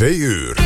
2 uur.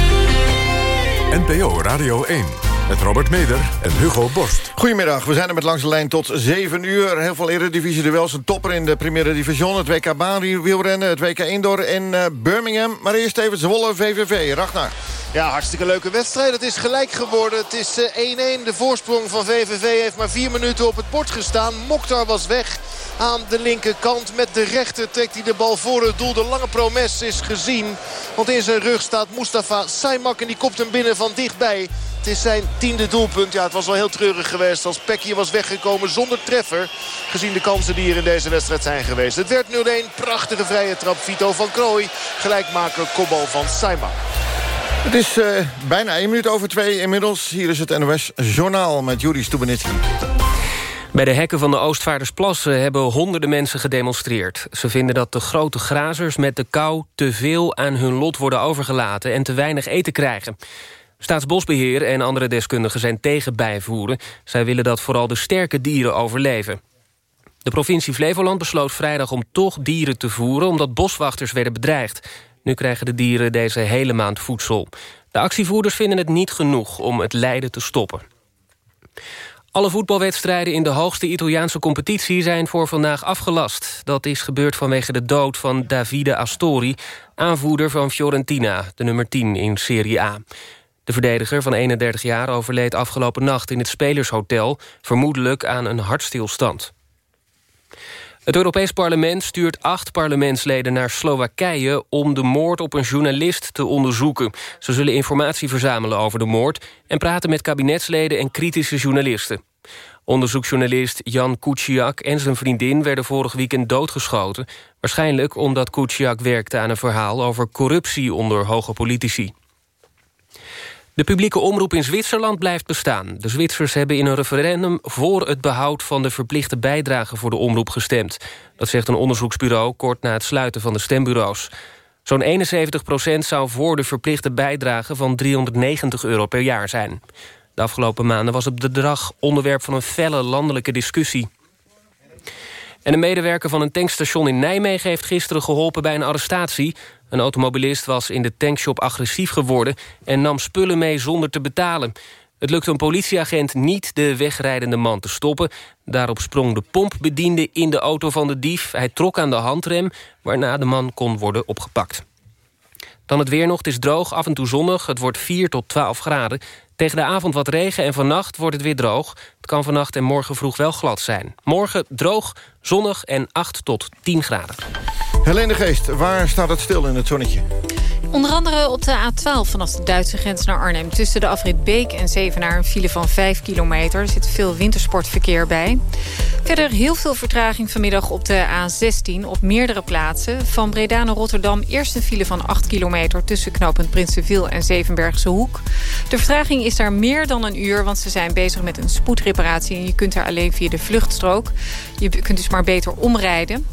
NPO Radio 1. Met Robert Meder en Hugo Borst. Goedemiddag, we zijn er met langs de lijn tot 7 uur. Heel veel eredivisie duels, een topper in de Primera Division. Het WK Baan wielrennen, het WK Indoor in uh, Birmingham. Maar eerst even Zwolle VVV. Ragnar. Ja, hartstikke leuke wedstrijd. Het is gelijk geworden. Het is 1-1. De voorsprong van VVV heeft maar vier minuten op het bord gestaan. Mokhtar was weg aan de linkerkant. Met de rechter trekt hij de bal voor het doel. De lange promes is gezien. Want in zijn rug staat Mustafa Saimak en die kopt hem binnen van dichtbij. Het is zijn tiende doelpunt. Ja, het was wel heel treurig geweest als Peck was weggekomen zonder treffer. Gezien de kansen die hier in deze wedstrijd zijn geweest. Het werd 0-1. Prachtige vrije trap. Vito van Krooi. Gelijkmaker kopbal van Saimak. Het is uh, bijna 1 minuut over twee inmiddels. Hier is het NOS Journaal met Juri Stubenitski. Bij de hekken van de Oostvaardersplassen hebben honderden mensen gedemonstreerd. Ze vinden dat de grote grazers met de kou te veel aan hun lot worden overgelaten... en te weinig eten krijgen. Staatsbosbeheer en andere deskundigen zijn tegen bijvoeren. Zij willen dat vooral de sterke dieren overleven. De provincie Flevoland besloot vrijdag om toch dieren te voeren... omdat boswachters werden bedreigd. Nu krijgen de dieren deze hele maand voedsel. De actievoerders vinden het niet genoeg om het lijden te stoppen. Alle voetbalwedstrijden in de hoogste Italiaanse competitie zijn voor vandaag afgelast. Dat is gebeurd vanwege de dood van Davide Astori, aanvoerder van Fiorentina, de nummer 10 in Serie A. De verdediger van 31 jaar overleed afgelopen nacht in het Spelershotel... vermoedelijk aan een hartstilstand. Het Europees Parlement stuurt acht parlementsleden naar Slowakije... om de moord op een journalist te onderzoeken. Ze zullen informatie verzamelen over de moord... en praten met kabinetsleden en kritische journalisten. Onderzoeksjournalist Jan Kuciak en zijn vriendin... werden vorig weekend doodgeschoten. Waarschijnlijk omdat Kuciak werkte aan een verhaal... over corruptie onder hoge politici. De publieke omroep in Zwitserland blijft bestaan. De Zwitsers hebben in een referendum voor het behoud van de verplichte bijdrage voor de omroep gestemd. Dat zegt een onderzoeksbureau kort na het sluiten van de stembureaus. Zo'n 71 procent zou voor de verplichte bijdrage van 390 euro per jaar zijn. De afgelopen maanden was het bedrag onderwerp van een felle landelijke discussie. En een medewerker van een tankstation in Nijmegen heeft gisteren geholpen bij een arrestatie. Een automobilist was in de tankshop agressief geworden... en nam spullen mee zonder te betalen. Het lukte een politieagent niet de wegrijdende man te stoppen. Daarop sprong de pompbediende in de auto van de dief. Hij trok aan de handrem, waarna de man kon worden opgepakt. Dan het weer nog, het is droog, af en toe zonnig. Het wordt 4 tot 12 graden. Tegen de avond wat regen en vannacht wordt het weer droog. Het kan vannacht en morgen vroeg wel glad zijn. Morgen droog, zonnig en 8 tot 10 graden. Helene Geest, waar staat het stil in het zonnetje? Onder andere op de A12 vanaf de Duitse grens naar Arnhem. Tussen de afrit Beek en Zevenaar een file van 5 kilometer. Er zit veel wintersportverkeer bij. Verder heel veel vertraging vanmiddag op de A16 op meerdere plaatsen. Van Breda naar Rotterdam eerst een file van 8 kilometer... tussen knooppunt Prinsenviel en Zevenbergse Hoek. De vertraging is daar meer dan een uur... want ze zijn bezig met een spoedreparatie... en je kunt daar alleen via de vluchtstrook. Je kunt dus maar beter omrijden.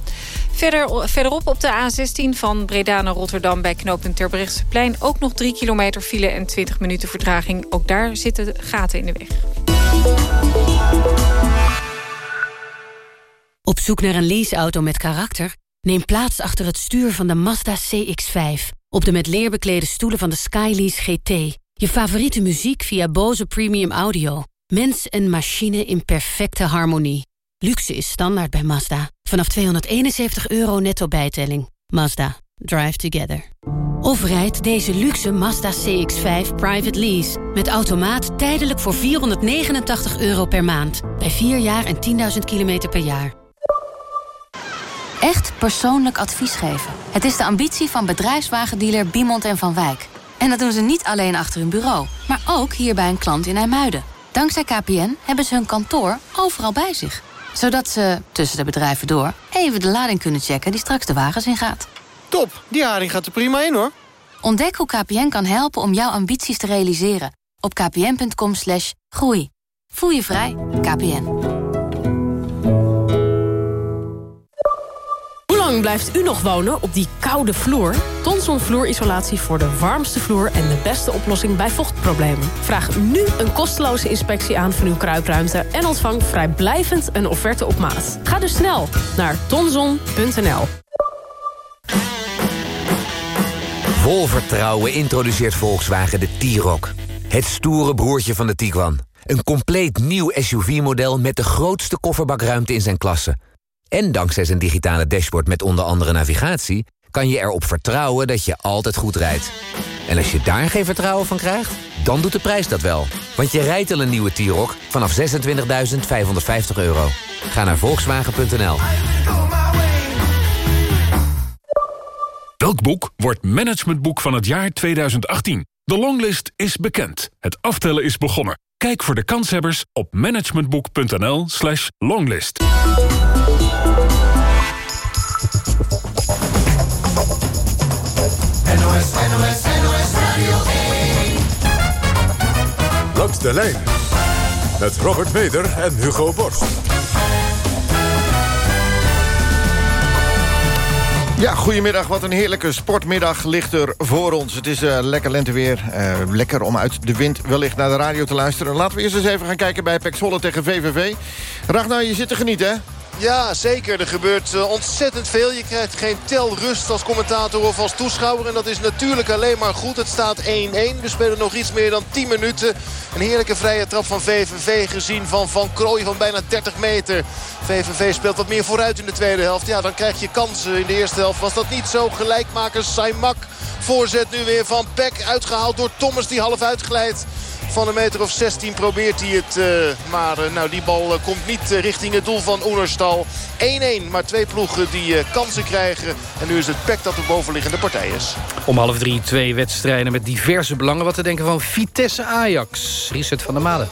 Verder, verderop op de A16 van Breda naar Rotterdam... bij knooppunt Terbrechtseplein ook nog 3 kilometer file... en 20 minuten vertraging. Ook daar zitten gaten in de weg. Op zoek naar een leaseauto met karakter? Neem plaats achter het stuur van de Mazda CX-5. Op de met leer beklede stoelen van de Skylease GT. Je favoriete muziek via Bose Premium Audio. Mens en machine in perfecte harmonie. Luxe is standaard bij Mazda. Vanaf 271 euro netto bijtelling. Mazda. Drive together. Of rijd deze luxe Mazda CX-5 private lease. Met automaat tijdelijk voor 489 euro per maand. Bij 4 jaar en 10.000 kilometer per jaar. Echt persoonlijk advies geven. Het is de ambitie van bedrijfswagendealer Biemond en Van Wijk. En dat doen ze niet alleen achter hun bureau, maar ook hier bij een klant in IJmuiden. Dankzij KPN hebben ze hun kantoor overal bij zich zodat ze, tussen de bedrijven door, even de lading kunnen checken die straks de wagens ingaat. Top, die haring gaat er prima in hoor. Ontdek hoe KPN kan helpen om jouw ambities te realiseren. Op kpn.com slash groei. Voel je vrij, KPN. Blijft u nog wonen op die koude vloer? Tonson vloerisolatie voor de warmste vloer en de beste oplossing bij vochtproblemen. Vraag nu een kosteloze inspectie aan van uw kruipruimte... en ontvang vrijblijvend een offerte op maat. Ga dus snel naar tonson.nl. Vol vertrouwen introduceert Volkswagen de T-Roc. Het stoere broertje van de Tiguan. Een compleet nieuw SUV-model met de grootste kofferbakruimte in zijn klasse. En dankzij zijn digitale dashboard met onder andere navigatie... kan je erop vertrouwen dat je altijd goed rijdt. En als je daar geen vertrouwen van krijgt, dan doet de prijs dat wel. Want je rijdt al een nieuwe T-Roc vanaf 26.550 euro. Ga naar Volkswagen.nl. Welk boek wordt managementboek van het jaar 2018? De longlist is bekend. Het aftellen is begonnen. Kijk voor de kanshebbers op managementboek.nl slash longlist. NOS, NOS, NOS Radio 1. Langs de lijn. Met Robert Meder en Hugo Borst. Ja, goedemiddag. Wat een heerlijke sportmiddag ligt er voor ons. Het is uh, lekker lenteweer. Uh, lekker om uit de wind wellicht naar de radio te luisteren. Laten we eerst eens even gaan kijken bij Pek Zwolle tegen VVV. Ragnar, je zit te genieten, hè? Ja, zeker. Er gebeurt uh, ontzettend veel. Je krijgt geen tel rust als commentator of als toeschouwer. En dat is natuurlijk alleen maar goed. Het staat 1-1. We spelen nog iets meer dan 10 minuten. Een heerlijke vrije trap van VVV gezien van Van Krooij van bijna 30 meter. VVV speelt wat meer vooruit in de tweede helft. Ja, dan krijg je kansen. In de eerste helft was dat niet zo. Gelijkmaker Saimak. Voorzet nu weer van Peck. Uitgehaald door Thomas die half uitglijdt. Van een meter of 16 probeert hij het. Uh, maar uh, nou, die bal uh, komt niet richting het doel van Oenerstal. 1-1, maar twee ploegen die kansen krijgen. En nu is het pek dat de bovenliggende partij is. Om half drie twee wedstrijden met diverse belangen. Wat te denken van Vitesse Ajax. Reset van de Made.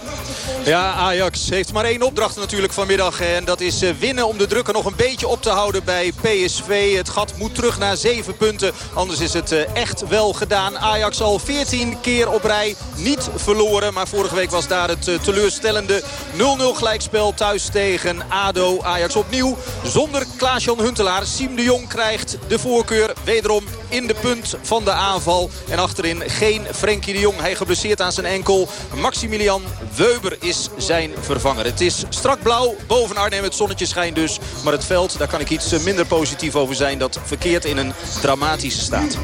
Ja, Ajax heeft maar één opdracht natuurlijk vanmiddag. En dat is winnen om de drukken nog een beetje op te houden bij PSV. Het gat moet terug naar zeven punten. Anders is het echt wel gedaan. Ajax al 14 keer op rij niet verloren. Maar vorige week was daar het teleurstellende 0-0 gelijkspel thuis tegen ADO. Ajax opnieuw zonder Klaas-Jan Huntelaar. Siem de Jong krijgt de voorkeur wederom in de punt van de aanval. En achterin geen Frenkie de Jong. Hij geblesseerd aan zijn enkel. Maximilian Weuber is zijn vervanger. Het is strak blauw. Boven Arnhem het zonnetje schijnt dus. Maar het veld, daar kan ik iets minder positief over zijn. Dat verkeert in een dramatische staat.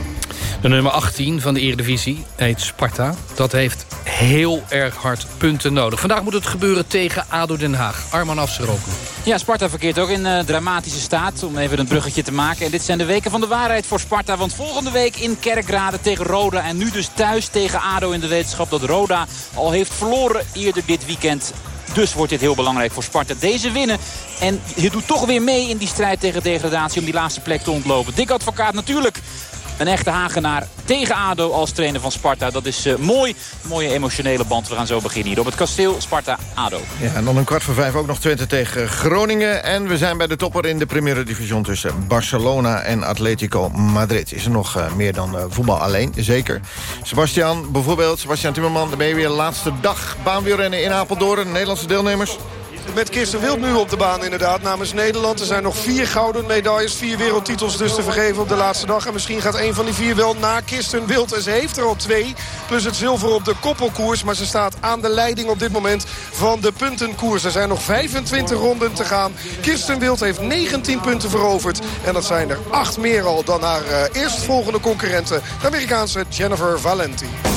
De nummer 18 van de Eredivisie heet Sparta. Dat heeft heel erg hard punten nodig. Vandaag moet het gebeuren tegen ADO Den Haag. Arman afgeroken. Ja, Sparta verkeert ook in uh, dramatische staat. Om even een bruggetje te maken. En dit zijn de weken van de waarheid voor Sparta. Want volgende week in Kerkrade tegen Roda. En nu dus thuis tegen ADO in de wetenschap dat Roda al heeft verloren eerder dit weekend. Dus wordt dit heel belangrijk voor Sparta. Deze winnen. En je doet toch weer mee in die strijd tegen degradatie om die laatste plek te ontlopen. Dik advocaat natuurlijk een echte Hagenaar tegen ADO als trainer van Sparta. Dat is uh, mooi. Mooie emotionele band. We gaan zo beginnen hier op het kasteel Sparta-ADO. Ja, en dan een kwart voor vijf ook nog Twente tegen Groningen. En we zijn bij de topper in de Primera Division tussen Barcelona en Atletico Madrid. Is er nog uh, meer dan uh, voetbal alleen, zeker. Sebastian, bijvoorbeeld, Sebastian Timmerman, dan ben je weer laatste dag baanwielrennen in Apeldoorn. Nederlandse deelnemers met Kirsten Wild nu op de baan inderdaad namens Nederland. Er zijn nog vier gouden medailles, vier wereldtitels dus te vergeven op de laatste dag. En misschien gaat een van die vier wel naar Kirsten Wild. En ze heeft er al twee, plus het zilver op de koppelkoers. Maar ze staat aan de leiding op dit moment van de puntenkoers. Er zijn nog 25 ronden te gaan. Kirsten Wild heeft 19 punten veroverd. En dat zijn er acht meer al dan haar uh, eerstvolgende concurrente. De Amerikaanse Jennifer Valenti.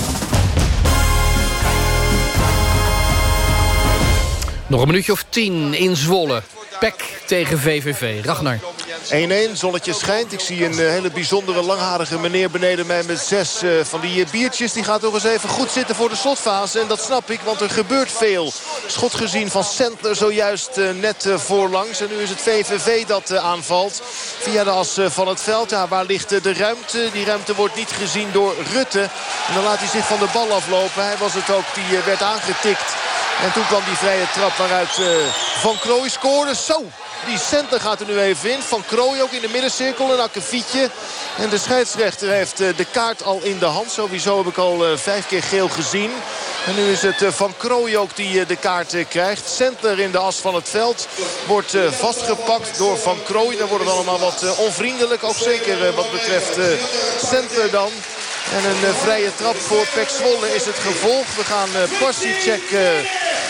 Nog een minuutje of tien in Zwolle. Pek tegen VVV. Ragnar. 1-1, zonnetje schijnt. Ik zie een uh, hele bijzondere langharige meneer beneden mij met zes uh, van die uh, biertjes. Die gaat nog eens even goed zitten voor de slotfase. En dat snap ik, want er gebeurt veel. Schot gezien van Sentler zojuist net voorlangs. En nu is het VVV dat aanvalt via de as van het veld. Ja, waar ligt de ruimte? Die ruimte wordt niet gezien door Rutte. En dan laat hij zich van de bal aflopen. Hij was het ook die werd aangetikt. En toen kwam die vrije trap waaruit Van Krooi scoorde. Zo, die center gaat er nu even in. Van Krooi ook in de middencirkel. Een akkefietje. En de scheidsrechter heeft de kaart al in de hand. Sowieso heb ik al vijf keer geel gezien. En nu is het Van Krooi ook die de kaart krijgt. Center in de as van het veld. Wordt vastgepakt door Van Krooi. Dan wordt het allemaal wat onvriendelijk. Ook zeker wat betreft center dan. En een vrije trap voor Pek Zwolle is het gevolg. We gaan uh,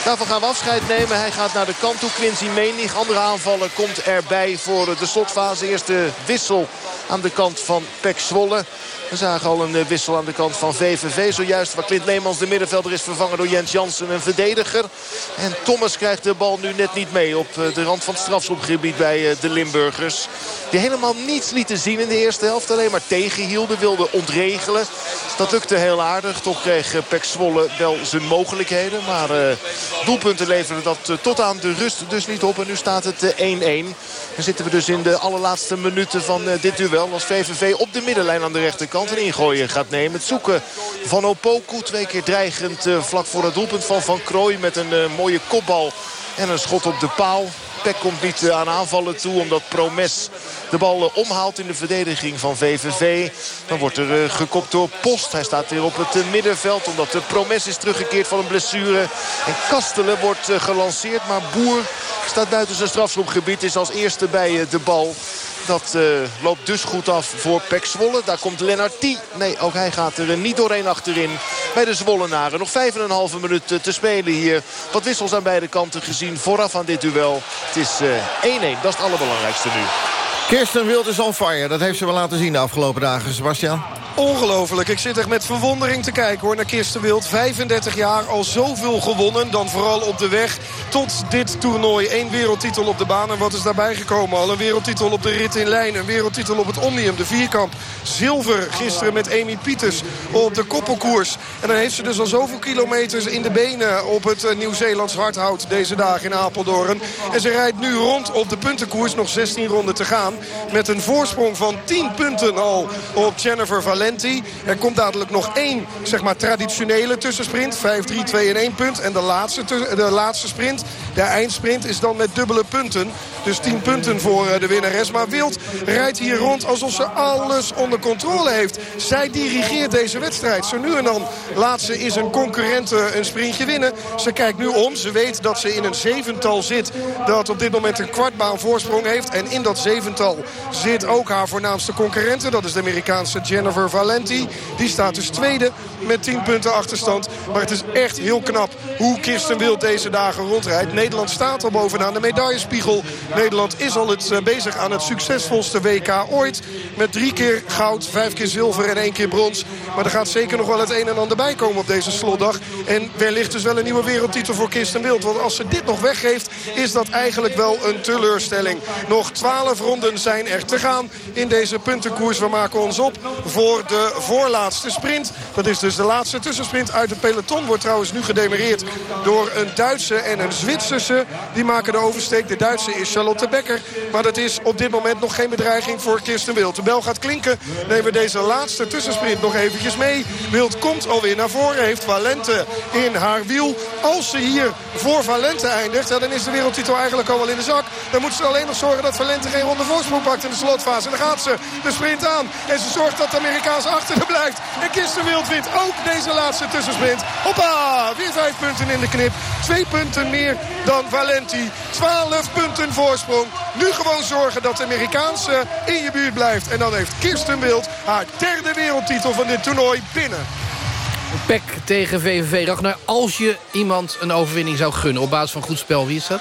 Daarvan gaan we afscheid nemen. Hij gaat naar de kant toe. Quincy Menig. Andere aanvallen komt erbij voor de slotfase. Eerste wissel aan de kant van Pek Zwolle. We zagen al een eh, wissel aan de kant van VVV. Zojuist waar Clint Leemans de middenvelder is vervangen door Jens Jansen, een verdediger. En Thomas krijgt de bal nu net niet mee op eh, de rand van het strafschopgebied bij eh, de Limburgers. Die helemaal niets lieten zien in de eerste helft. Alleen maar tegenhielden, wilden ontregelen. Dat lukte heel aardig. Toch kreeg Pek Zwolle wel zijn mogelijkheden. Maar doelpunten leveren dat tot aan de rust dus niet op. En nu staat het 1-1. Dan zitten we dus in de allerlaatste minuten van dit duel. Als VVV op de middenlijn aan de rechterkant kant een ingooien gaat nemen. Het zoeken van Opoku. Twee keer dreigend uh, vlak voor het doelpunt van Van Krooij. Met een uh, mooie kopbal en een schot op de paal. Peck komt niet uh, aan aanvallen toe omdat Promes de bal omhaalt in de verdediging van VVV. Dan wordt er gekopt door Post. Hij staat weer op het middenveld omdat de Promes is teruggekeerd van een blessure. En Kastelen wordt gelanceerd, maar Boer staat buiten zijn strafschopgebied. Is als eerste bij de bal. Dat uh, loopt dus goed af voor Pek Zwolle. Daar komt Lennart Nee, ook hij gaat er niet doorheen achterin bij de Zwollenaren. Nog 5,5 minuten te spelen hier. Wat wissels aan beide kanten gezien vooraf aan dit duel. Het is 1-1, uh, dat is het allerbelangrijkste nu. Kirsten Wild is on fire. Dat heeft ze wel laten zien de afgelopen dagen, Sebastian. Ongelooflijk. Ik zit echt met verwondering te kijken hoor, naar Kirsten Wild. 35 jaar, al zoveel gewonnen. Dan vooral op de weg tot dit toernooi. Eén wereldtitel op de baan. En wat is daarbij gekomen? Al een wereldtitel op de rit in lijn. Een wereldtitel op het Omnium, de vierkamp. Zilver gisteren met Amy Pieters op de koppelkoers. En dan heeft ze dus al zoveel kilometers in de benen op het eh, Nieuw-Zeelands hardhout deze dagen in Apeldoorn. En ze rijdt nu rond op de puntenkoers. Nog 16 ronden te gaan. Met een voorsprong van 10 punten al op Jennifer Valenti. Er komt dadelijk nog één zeg maar, traditionele tussensprint. 5, 3, 2 en 1 punt. En de laatste, de laatste sprint, de eindsprint, is dan met dubbele punten. Dus 10 punten voor eh, de winnares. Maar Wild rijdt hier rond alsof ze alles onder controle heeft. Zij dirigeert deze wedstrijd. Zo nu en dan laat ze is een concurrent een sprintje winnen. Ze kijkt nu om. Ze weet dat ze in een zevental zit. Dat op dit moment een kwartbaan voorsprong heeft. En in dat zevental zit ook haar voornaamste concurrente. Dat is de Amerikaanse Jennifer Valenti. Die staat dus tweede met 10 punten achterstand. Maar het is echt heel knap hoe Kirsten Wild deze dagen rondrijdt. Nederland staat al bovenaan de medaillespiegel. Nederland is al het, eh, bezig aan het succesvolste WK ooit. Met drie keer goud, vijf keer zilver en één keer brons. Maar er gaat zeker nog wel het een en ander bij komen op deze slotdag. En wellicht dus wel een nieuwe wereldtitel voor Kirsten Wild. Want als ze dit nog weggeeft, is dat eigenlijk wel een teleurstelling. Nog 12 ronden zijn er te gaan in deze puntenkoers. We maken ons op voor de voorlaatste sprint. Dat is dus de laatste tussensprint uit het peloton. Wordt trouwens nu gedemereerd door een Duitse en een Zwitserse. Die maken de oversteek. De Duitse is Charlotte Becker. Maar dat is op dit moment nog geen bedreiging voor Kirsten Wild. De bel gaat klinken. Nemen we deze laatste tussensprint nog eventjes mee. Wild komt alweer naar voren. Heeft Valente in haar wiel. Als ze hier voor Valente eindigt, dan is de wereldtitel eigenlijk al wel in de zak. Dan moet ze alleen nog zorgen dat Valente geen ronde voorsprong pakt in de slotfase. En dan gaat ze de sprint aan. En ze zorgt dat de Amerikaans achter blijft. En Kirsten Wild wint ook deze laatste tussensprint. Hoppa, weer vijf punten in de knip. Twee punten meer dan Valenti. Twaalf punten voorsprong. Nu gewoon zorgen dat de Amerikaanse in je buurt blijft. En dan heeft Kirsten Wild haar derde wereldtitel van dit toernooi binnen. Pek tegen VVV. Ragnar, als je iemand een overwinning zou gunnen op basis van goed spel, wie is dat?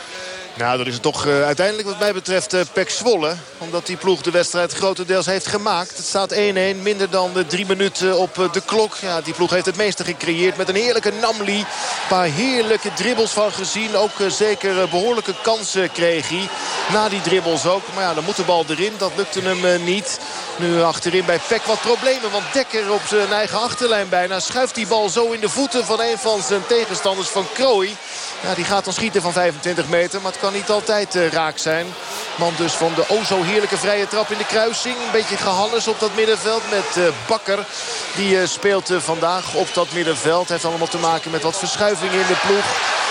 Nou, dat is het toch uh, uiteindelijk wat mij betreft uh, Pek Zwolle. Omdat die ploeg de wedstrijd grotendeels heeft gemaakt. Het staat 1-1, minder dan de drie minuten op uh, de klok. Ja, die ploeg heeft het meeste gecreëerd met een heerlijke Namli. Een paar heerlijke dribbels van gezien. Ook zeker behoorlijke kansen kreeg hij. Na die dribbels ook. Maar ja, dan moet de bal erin. Dat lukte hem niet. Nu achterin bij Peck wat problemen. Want Dekker op zijn eigen achterlijn bijna schuift die bal zo in de voeten van een van zijn tegenstanders van Krooi. Ja, die gaat dan schieten van 25 meter. Maar het kan niet altijd uh, raak zijn. Man dus van de o zo heerlijke vrije trap in de kruising. Een beetje gehannes op dat middenveld met uh, Bakker. Die uh, speelt vandaag op dat middenveld. Heeft allemaal te maken met wat verschuivingen in de ploeg.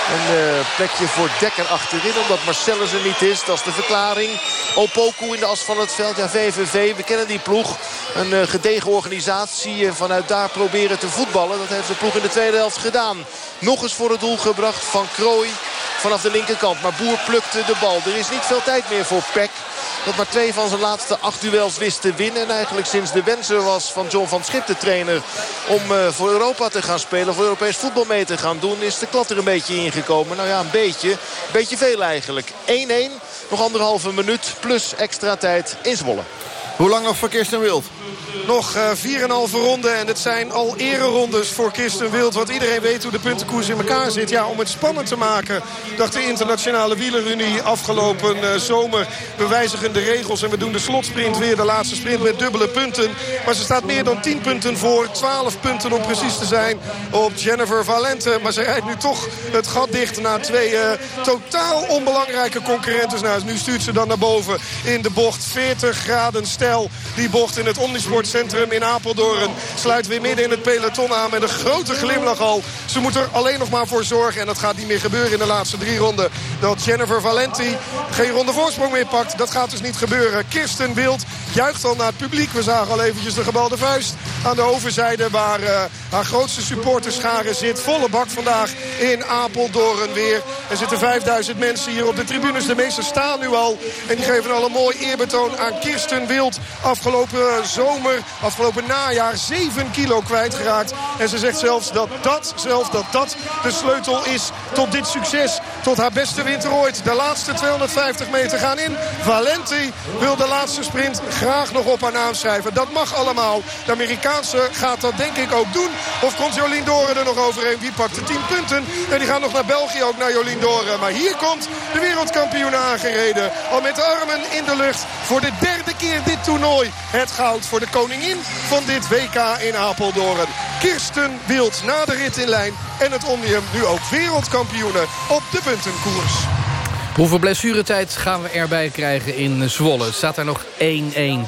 Een plekje voor Dekker achterin. Omdat Marcellus er niet is. Dat is de verklaring. Opoku in de as van het veld. Ja, VVV. We kennen die ploeg. Een gedegen organisatie. vanuit daar proberen te voetballen. Dat heeft de ploeg in de tweede helft gedaan. Nog eens voor het doel gebracht van Krooi vanaf de linkerkant. Maar Boer plukte de bal. Er is niet veel tijd meer voor Peck. Dat maar twee van zijn laatste acht duels wist te winnen. En eigenlijk sinds de wens er was van John van Schip, de trainer... om voor Europa te gaan spelen, voor Europees voetbal mee te gaan doen... is de klad er een beetje ingekomen. Nou ja, een beetje. Een beetje veel eigenlijk. 1-1. Nog anderhalve minuut plus extra tijd in Zwolle. Hoe lang nog Kirsten Wild? Nog uh, eh, 4,5 ronden en het zijn al ererondes voor Kirsten Wild. Want iedereen weet hoe de puntenkoers in elkaar zit. Ja, om het spannend te maken dacht de internationale wielerunie afgelopen uh, zomer. We wijzigen de regels en we doen de slotsprint weer. De laatste sprint met dubbele punten. Maar ze staat meer dan 10 punten voor. 12 punten om precies te zijn op Jennifer Valente. Maar ze rijdt nu toch het gat dicht na twee uh, totaal onbelangrijke concurrenten. Nou, nu stuurt ze dan naar boven in de bocht. 40 graden stijl. Die bocht in het Omnisportcentrum in Apeldoorn. Sluit weer midden in het peloton aan met een grote glimlach al. Ze moet er alleen nog maar voor zorgen. En dat gaat niet meer gebeuren in de laatste drie ronden. Dat Jennifer Valenti geen ronde voorsprong meer pakt. Dat gaat dus niet gebeuren. Kirsten Wild juicht al naar het publiek. We zagen al eventjes de gebalde vuist aan de overzijde... waar uh, haar grootste supporterschare zit. Volle bak vandaag in Apeldoorn weer. Er zitten 5000 mensen hier op de tribunes. De meesten staan nu al. En die geven al een mooi eerbetoon aan Kirsten Wild. Afgelopen zomer, afgelopen najaar 7 kilo kwijtgeraakt. En ze zegt zelfs dat dat, zelf, dat dat de sleutel is tot dit succes. Tot haar beste winter ooit. De laatste 250 meter gaan in. Valenti wil de laatste sprint graag nog op haar naam schrijven. Dat mag allemaal. De Amerikaanse gaat dat denk ik ook doen. Of komt Jolien Doren er nog overheen? Wie pakt de 10 punten? En die gaan nog naar België ook naar Jolien Doren. Maar hier komt de wereldkampioen aangereden. Al met de armen in de lucht. Voor de derde keer dit toernooi. Het goud voor de koningin van dit WK in Apeldoorn. Kirsten Wild na de rit in lijn. En het Omnium nu ook wereldkampioenen op de puntenkoers. Hoeveel blessuretijd gaan we erbij krijgen in Zwolle? Staat daar nog 1-1.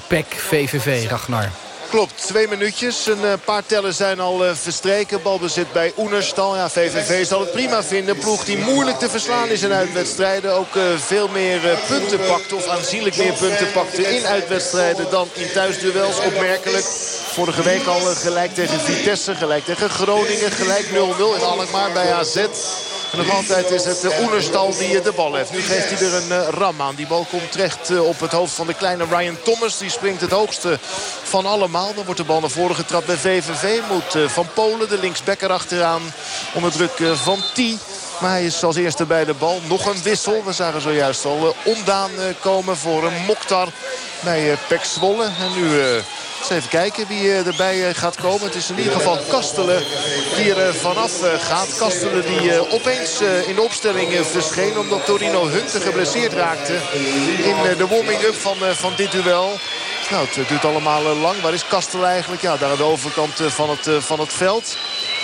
PEC VVV, Ragnar. Klopt, twee minuutjes. Een eh, paar tellen zijn al uh, verstreken. Balbezit bij Oenerstal. Ja, VVV zal het prima vinden. Ploeg die moeilijk te verslaan is in uitwedstrijden. Ook uh, veel meer punten pakte of aanzienlijk meer punten pakte in uitwedstrijden dan in thuisduels. Opmerkelijk. Vorige week al gelijk tegen Vitesse, gelijk tegen Groningen, gelijk 0-0 in Alkmaar bij AZ. En nog altijd is het Oenerstal die de bal heeft. Nu geeft hij er een ram aan. Die bal komt terecht op het hoofd van de kleine Ryan Thomas. Die springt het hoogste van allemaal. Dan wordt de bal naar voren getrapt bij VVV. Moet Van Polen, de linksback achteraan. Onder druk van T. Maar hij is als eerste bij de bal. Nog een wissel. We zagen zojuist al ondaan komen voor een Mokhtar bij Pek Zwolle. En nu eens even kijken wie eh, erbij eh, gaat komen. Het is in ieder geval Kastelen die er vanaf eh, gaat. Kastelen die opeens in de opstelling verscheen. Omdat Torino Hunter geblesseerd raakte in de warming-up van, van dit duel. Nou, het duurt allemaal lang. Waar is Kastel eigenlijk? Ja, daar aan de overkant van het, van het veld.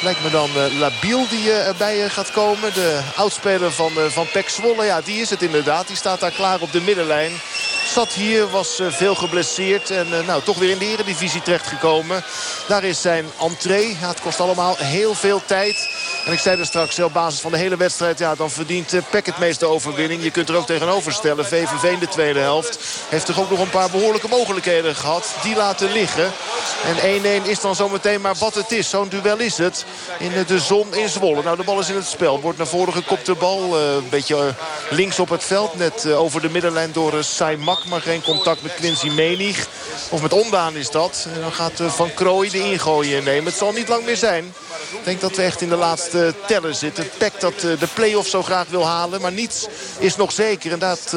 Lijkt me dan Labiel die erbij gaat komen. De oudspeler van, van Pek Zwolle. Ja, die is het inderdaad. Die staat daar klaar op de middenlijn. Zat hier, was veel geblesseerd. En nou, toch weer in de eredivisie terechtgekomen. Daar is zijn entree. Het kost allemaal heel veel tijd. En ik zei er straks, op basis van de hele wedstrijd... Ja, dan verdient Peck het meeste overwinning. Je kunt er ook tegenover stellen. VVV in de tweede helft heeft toch ook nog een paar behoorlijke mogelijkheden gehad. Die laten liggen. En 1-1 is dan zometeen maar wat het is. Zo'n duel is het. In de zon in Zwolle. Nou, de bal is in het spel. Wordt naar voren gekopt de bal. Uh, een beetje uh, links op het veld. Net uh, over de middenlijn door Saimak. Maar geen contact met Quincy Menig. Of met Ondaan is dat. En dan gaat Van Krooij de ingooien nemen. Het zal niet lang meer zijn. Ik denk dat we echt in de laatste tellen zitten. Peck dat de play-off zo graag wil halen. Maar niets is nog zeker. En dat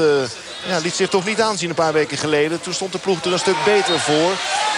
ja, liet zich toch niet aanzien een paar weken geleden. Toen stond de ploeg er een stuk beter voor.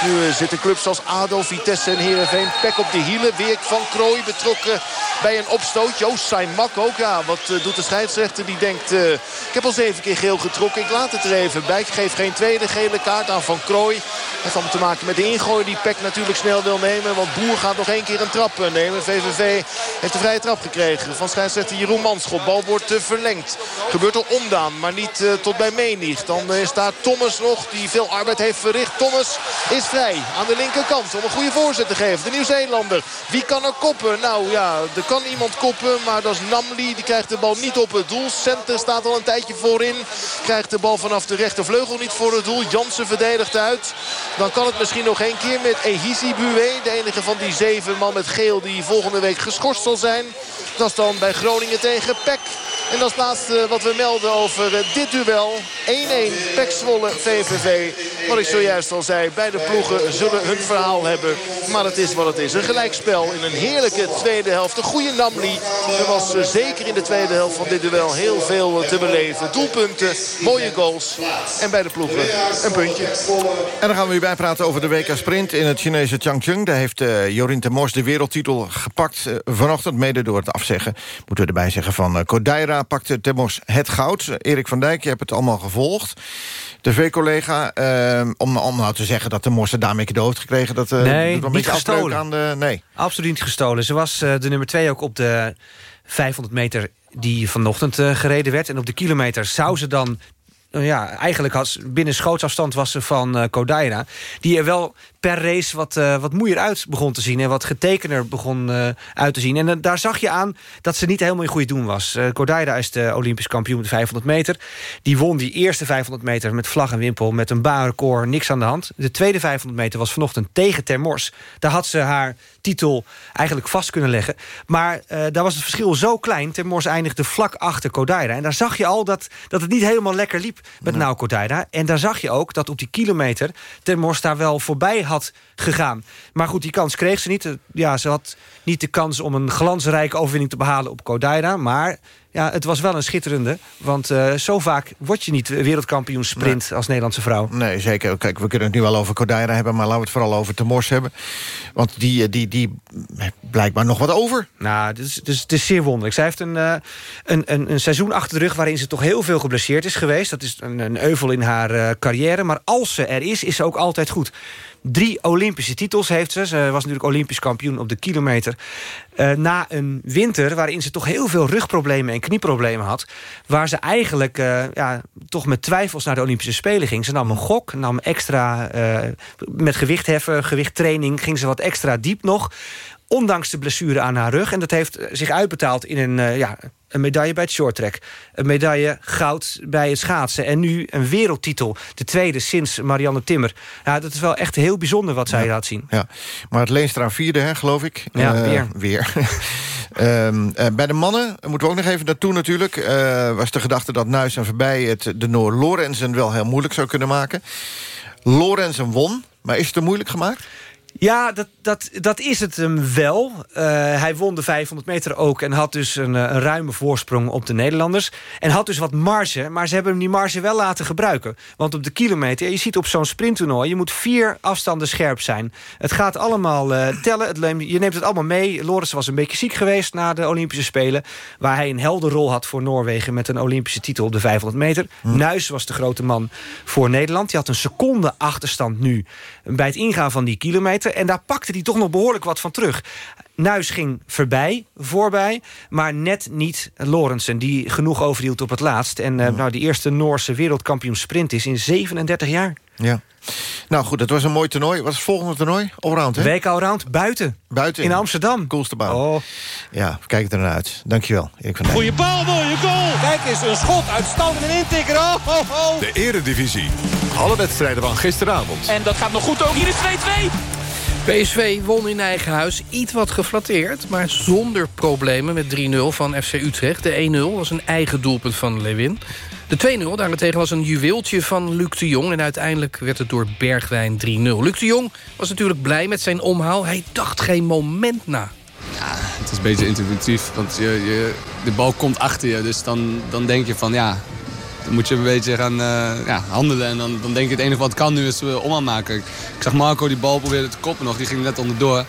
Nu zitten clubs als ADO, Vitesse en Heerenveen. Peck op de hielen. Weer Van Krooi betrokken bij een opstoot. Joost mak ook. Ja, wat doet de scheidsrechter? Die denkt, uh, ik heb al zeven keer geel getrokken. Ik laat het er even bij. Ik geef geen tweede gele kaart aan Van Krooi. heeft allemaal te maken met de ingooi die Peck natuurlijk snel wil nemen. Want Boer gaat nog één keer een trap nemen. VVV heeft de vrije trap gekregen van scheidsrechter Jeroen Manschop. Bal wordt verlengd. Gebeurt er omdaan, maar niet tot bij Menig. Dan uh, staat Thomas nog, die veel arbeid heeft verricht. Thomas is vrij aan de linkerkant om een goede voorzet te geven. De Nieuw-Zeelander. Wie kan koppen? Nou ja, er kan iemand koppen, maar dat is Namli. Die krijgt de bal niet op het doel. Center staat al een tijdje voorin. Krijgt de bal vanaf de rechtervleugel niet voor het doel. Jansen verdedigt uit. Dan kan het misschien nog één keer met Ehisi Buwe. De enige van die zeven man met geel die volgende week geschorst zal zijn. Dat is dan bij Groningen tegen Peck. En dat is het laatste wat we melden over eh, dit duel. 1-1 Pek Zwolle VVV. Wat ik zojuist al zei, beide ploegen zullen hun verhaal hebben. Maar het is wat het is. Een gelijkspel in een heerlijke tweede helft. Een goede Namli. Er was eh, zeker in de tweede helft van dit duel heel veel te beleven. Doelpunten, mooie goals. En beide ploegen een puntje. En dan gaan we u bijpraten over de WK Sprint in het Chinese Changchun. Daar heeft uh, Jorien Temors de wereldtitel gepakt vanochtend. Mede door het afzeggen, moeten we erbij zeggen, van Kodaira pakte Temors het goud. Erik van Dijk, je hebt het allemaal gevolgd. TV-collega, om, om nou te zeggen dat Temors er daarmee cadeau heeft gekregen... dat nee, doet een niet beetje gestolen. aan de... Nee. Absoluut niet gestolen. Ze was de nummer twee ook op de 500 meter die vanochtend gereden werd. En op de kilometer zou ze dan ja, eigenlijk had, binnen schootsafstand was ze van uh, Kodaira. Die er wel per race wat, uh, wat moeier uit begon te zien. En wat getekener begon uh, uit te zien. En uh, daar zag je aan dat ze niet helemaal in goede doen was. Uh, is de Olympisch kampioen de 500 meter. Die won die eerste 500 meter met vlag en wimpel. Met een baanrecord, niks aan de hand. De tweede 500 meter was vanochtend tegen Termors. Daar had ze haar titel eigenlijk vast kunnen leggen. Maar daar was het verschil zo klein. Termors eindigde vlak achter Kodaira. En daar zag je al dat, dat het niet helemaal lekker liep met. Nou Kodaira. En daar zag je ook dat op die kilometer Termors daar wel voorbij had gegaan. Maar goed, die kans kreeg ze niet. Ja, ze had niet de kans om een glansrijke overwinning te behalen op Kodaira. Maar ja, het was wel een schitterende. Want uh, zo vaak word je niet wereldkampioen sprint nee. als Nederlandse vrouw. Nee, zeker. Kijk, we kunnen het nu wel over Kodaira hebben... maar laten we het vooral over Temors hebben. Want die, die, die blijkbaar nog wat over. Nou, het is, het is, het is zeer wonderlijk. Zij heeft een, uh, een, een, een seizoen achter de rug... waarin ze toch heel veel geblesseerd is geweest. Dat is een, een euvel in haar uh, carrière. Maar als ze er is, is ze ook altijd goed. Drie Olympische titels heeft ze. Ze was natuurlijk Olympisch kampioen op de kilometer. Uh, na een winter waarin ze toch heel veel rugproblemen en knieproblemen had... waar ze eigenlijk uh, ja, toch met twijfels naar de Olympische Spelen ging. Ze nam een gok, nam extra... Uh, met gewichtheffen, gewichttraining ging ze wat extra diep nog... Ondanks de blessure aan haar rug. En dat heeft zich uitbetaald in een, ja, een medaille bij het shorttrack. Een medaille goud bij het schaatsen. En nu een wereldtitel. De tweede sinds Marianne Timmer. Ja, dat is wel echt heel bijzonder wat zij ja. laat zien. Ja. Maar het Leenstra vierde, hè, geloof ik. Ja, uh, weer. weer. um, uh, bij de mannen moeten we ook nog even naartoe natuurlijk. Uh, was de gedachte dat Nuis en voorbij het de Noor Lorenzen wel heel moeilijk zou kunnen maken. Lorenzen won, maar is het er moeilijk gemaakt? Ja, dat, dat, dat is het hem wel. Uh, hij won de 500 meter ook en had dus een, een, ruime voorsprong op de Nederlanders. En had dus wat marge, maar ze hebben hem die marge wel laten gebruiken. Want op de kilometer, je ziet op zo'n sprinttoernooi... je moet vier afstanden scherp zijn. Het gaat allemaal uh, tellen, het, je neemt het allemaal mee. Loris was een beetje ziek geweest na de Olympische Spelen... waar hij een helder rol had voor Noorwegen... met een Olympische titel op de 500 meter. Hm. Nuis was de grote man voor Nederland. Die had een seconde achterstand nu bij het ingaan van die kilometer. En daar pakte hij toch nog behoorlijk wat van terug. Nuis ging voorbij, voorbij, maar net niet Lorensen... die genoeg overhield op het laatst. En uh, nou, die eerste Noorse wereldkampioen sprint is in 37 jaar. Ja. Nou goed, het was een mooi toernooi. Wat is het volgende toernooi? Allround, hè? WK Allround, buiten. Buiten. In Amsterdam. Coolste baan. Oh. Ja, we kijken er naar uit. Dankjewel, Erik van. Goeie bal, mooie goal. Kijk eens, een schot, uitstand en intikker. Oh, oh, oh. De eredivisie. Alle wedstrijden van gisteravond. En dat gaat nog goed ook. Hier is 2-2. PSV won in eigen huis, iets wat geflatteerd... maar zonder problemen met 3-0 van FC Utrecht. De 1-0 was een eigen doelpunt van Lewin. De 2-0 daarentegen was een juweeltje van Luc de Jong... en uiteindelijk werd het door Bergwijn 3-0. Luc de Jong was natuurlijk blij met zijn omhaal. Hij dacht geen moment na. Ja, het is een beetje intuïtief, want je, je, de bal komt achter je. Dus dan, dan denk je van, ja, dan moet je een beetje gaan uh, ja, handelen. En dan, dan denk je het enige wat kan nu is uh, om maken. Ik, ik zag Marco die bal proberen te koppen nog. Die ging net onderdoor.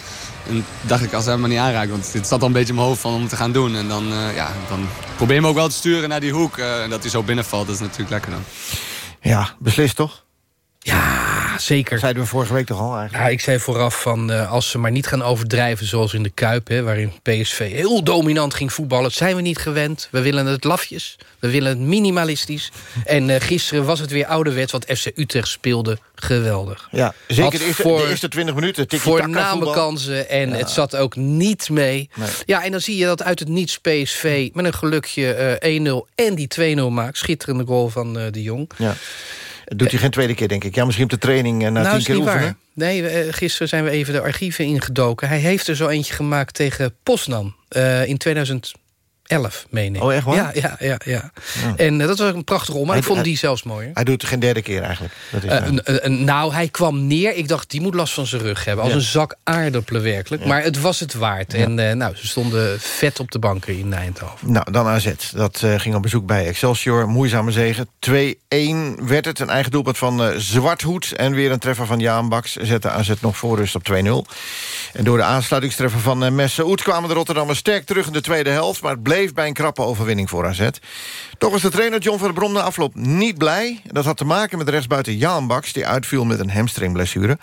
En dacht ik, als hij hem maar niet aanraakt. Want dit zat al een beetje in mijn hoofd van om te gaan doen. En dan, uh, ja, dan probeer je hem ook wel te sturen naar die hoek. en dat hij zo binnenvalt, dat is natuurlijk lekker dan. Ja, beslist toch? Ja, zeker. Dat zeiden we vorige week toch al eigenlijk? Ja, ik zei vooraf van uh, als ze maar niet gaan overdrijven zoals in de Kuip... Hè, waarin PSV heel dominant ging voetballen. Dat zijn we niet gewend. We willen het lafjes. We willen het minimalistisch. En uh, gisteren was het weer ouderwets wat FC Utrecht speelde. Geweldig. Ja, zeker de eerste, voor, de eerste 20 minuten. Voorname kansen en ja. het zat ook niet mee. Nee. Ja, en dan zie je dat uit het niets PSV met een gelukje uh, 1-0 en die 2-0 maakt. Schitterende goal van de Jong. Ja. Doet hij geen tweede keer, denk ik. Ja, misschien op de training na nou, tien keer oefenen. Waar. Nee, we, gisteren zijn we even de archieven ingedoken. Hij heeft er zo eentje gemaakt tegen Poznan uh, in 2011. 11 meenemen. Oh, echt waar? Ja, ja, ja. ja. En eh, dat was een prachtige om. Maar ik vond hij- die zelfs mooier. Hij doet het geen derde keer eigenlijk. Dat is, Eh, eh, nou, hij kwam neer. Ik dacht, die moet last van zijn rug hebben. Als Ja. een zak aardappelen werkelijk. Maar het was het waard. En nou, ze stonden vet op de banken in Eindhoven. Nou, dan AZ. Dat ging op bezoek bij Excelsior. Moeizame zegen. 2-1 werd het. Een eigen doelpunt van Zwarthoed. En weer een treffer van Jaan Baks. Zette AZ nog voor rust op 2-0. En door de aansluitingstreffer van uh, Messe Oet... kwamen de Rotterdammers sterk terug in de tweede helft. Maar het bleef bij een krappe overwinning voor AZ. Toch was de trainer John van Brom na afloop niet blij. Dat had te maken met de rechtsbuiten Jaan Baks... die uitviel met een hamstringblessure.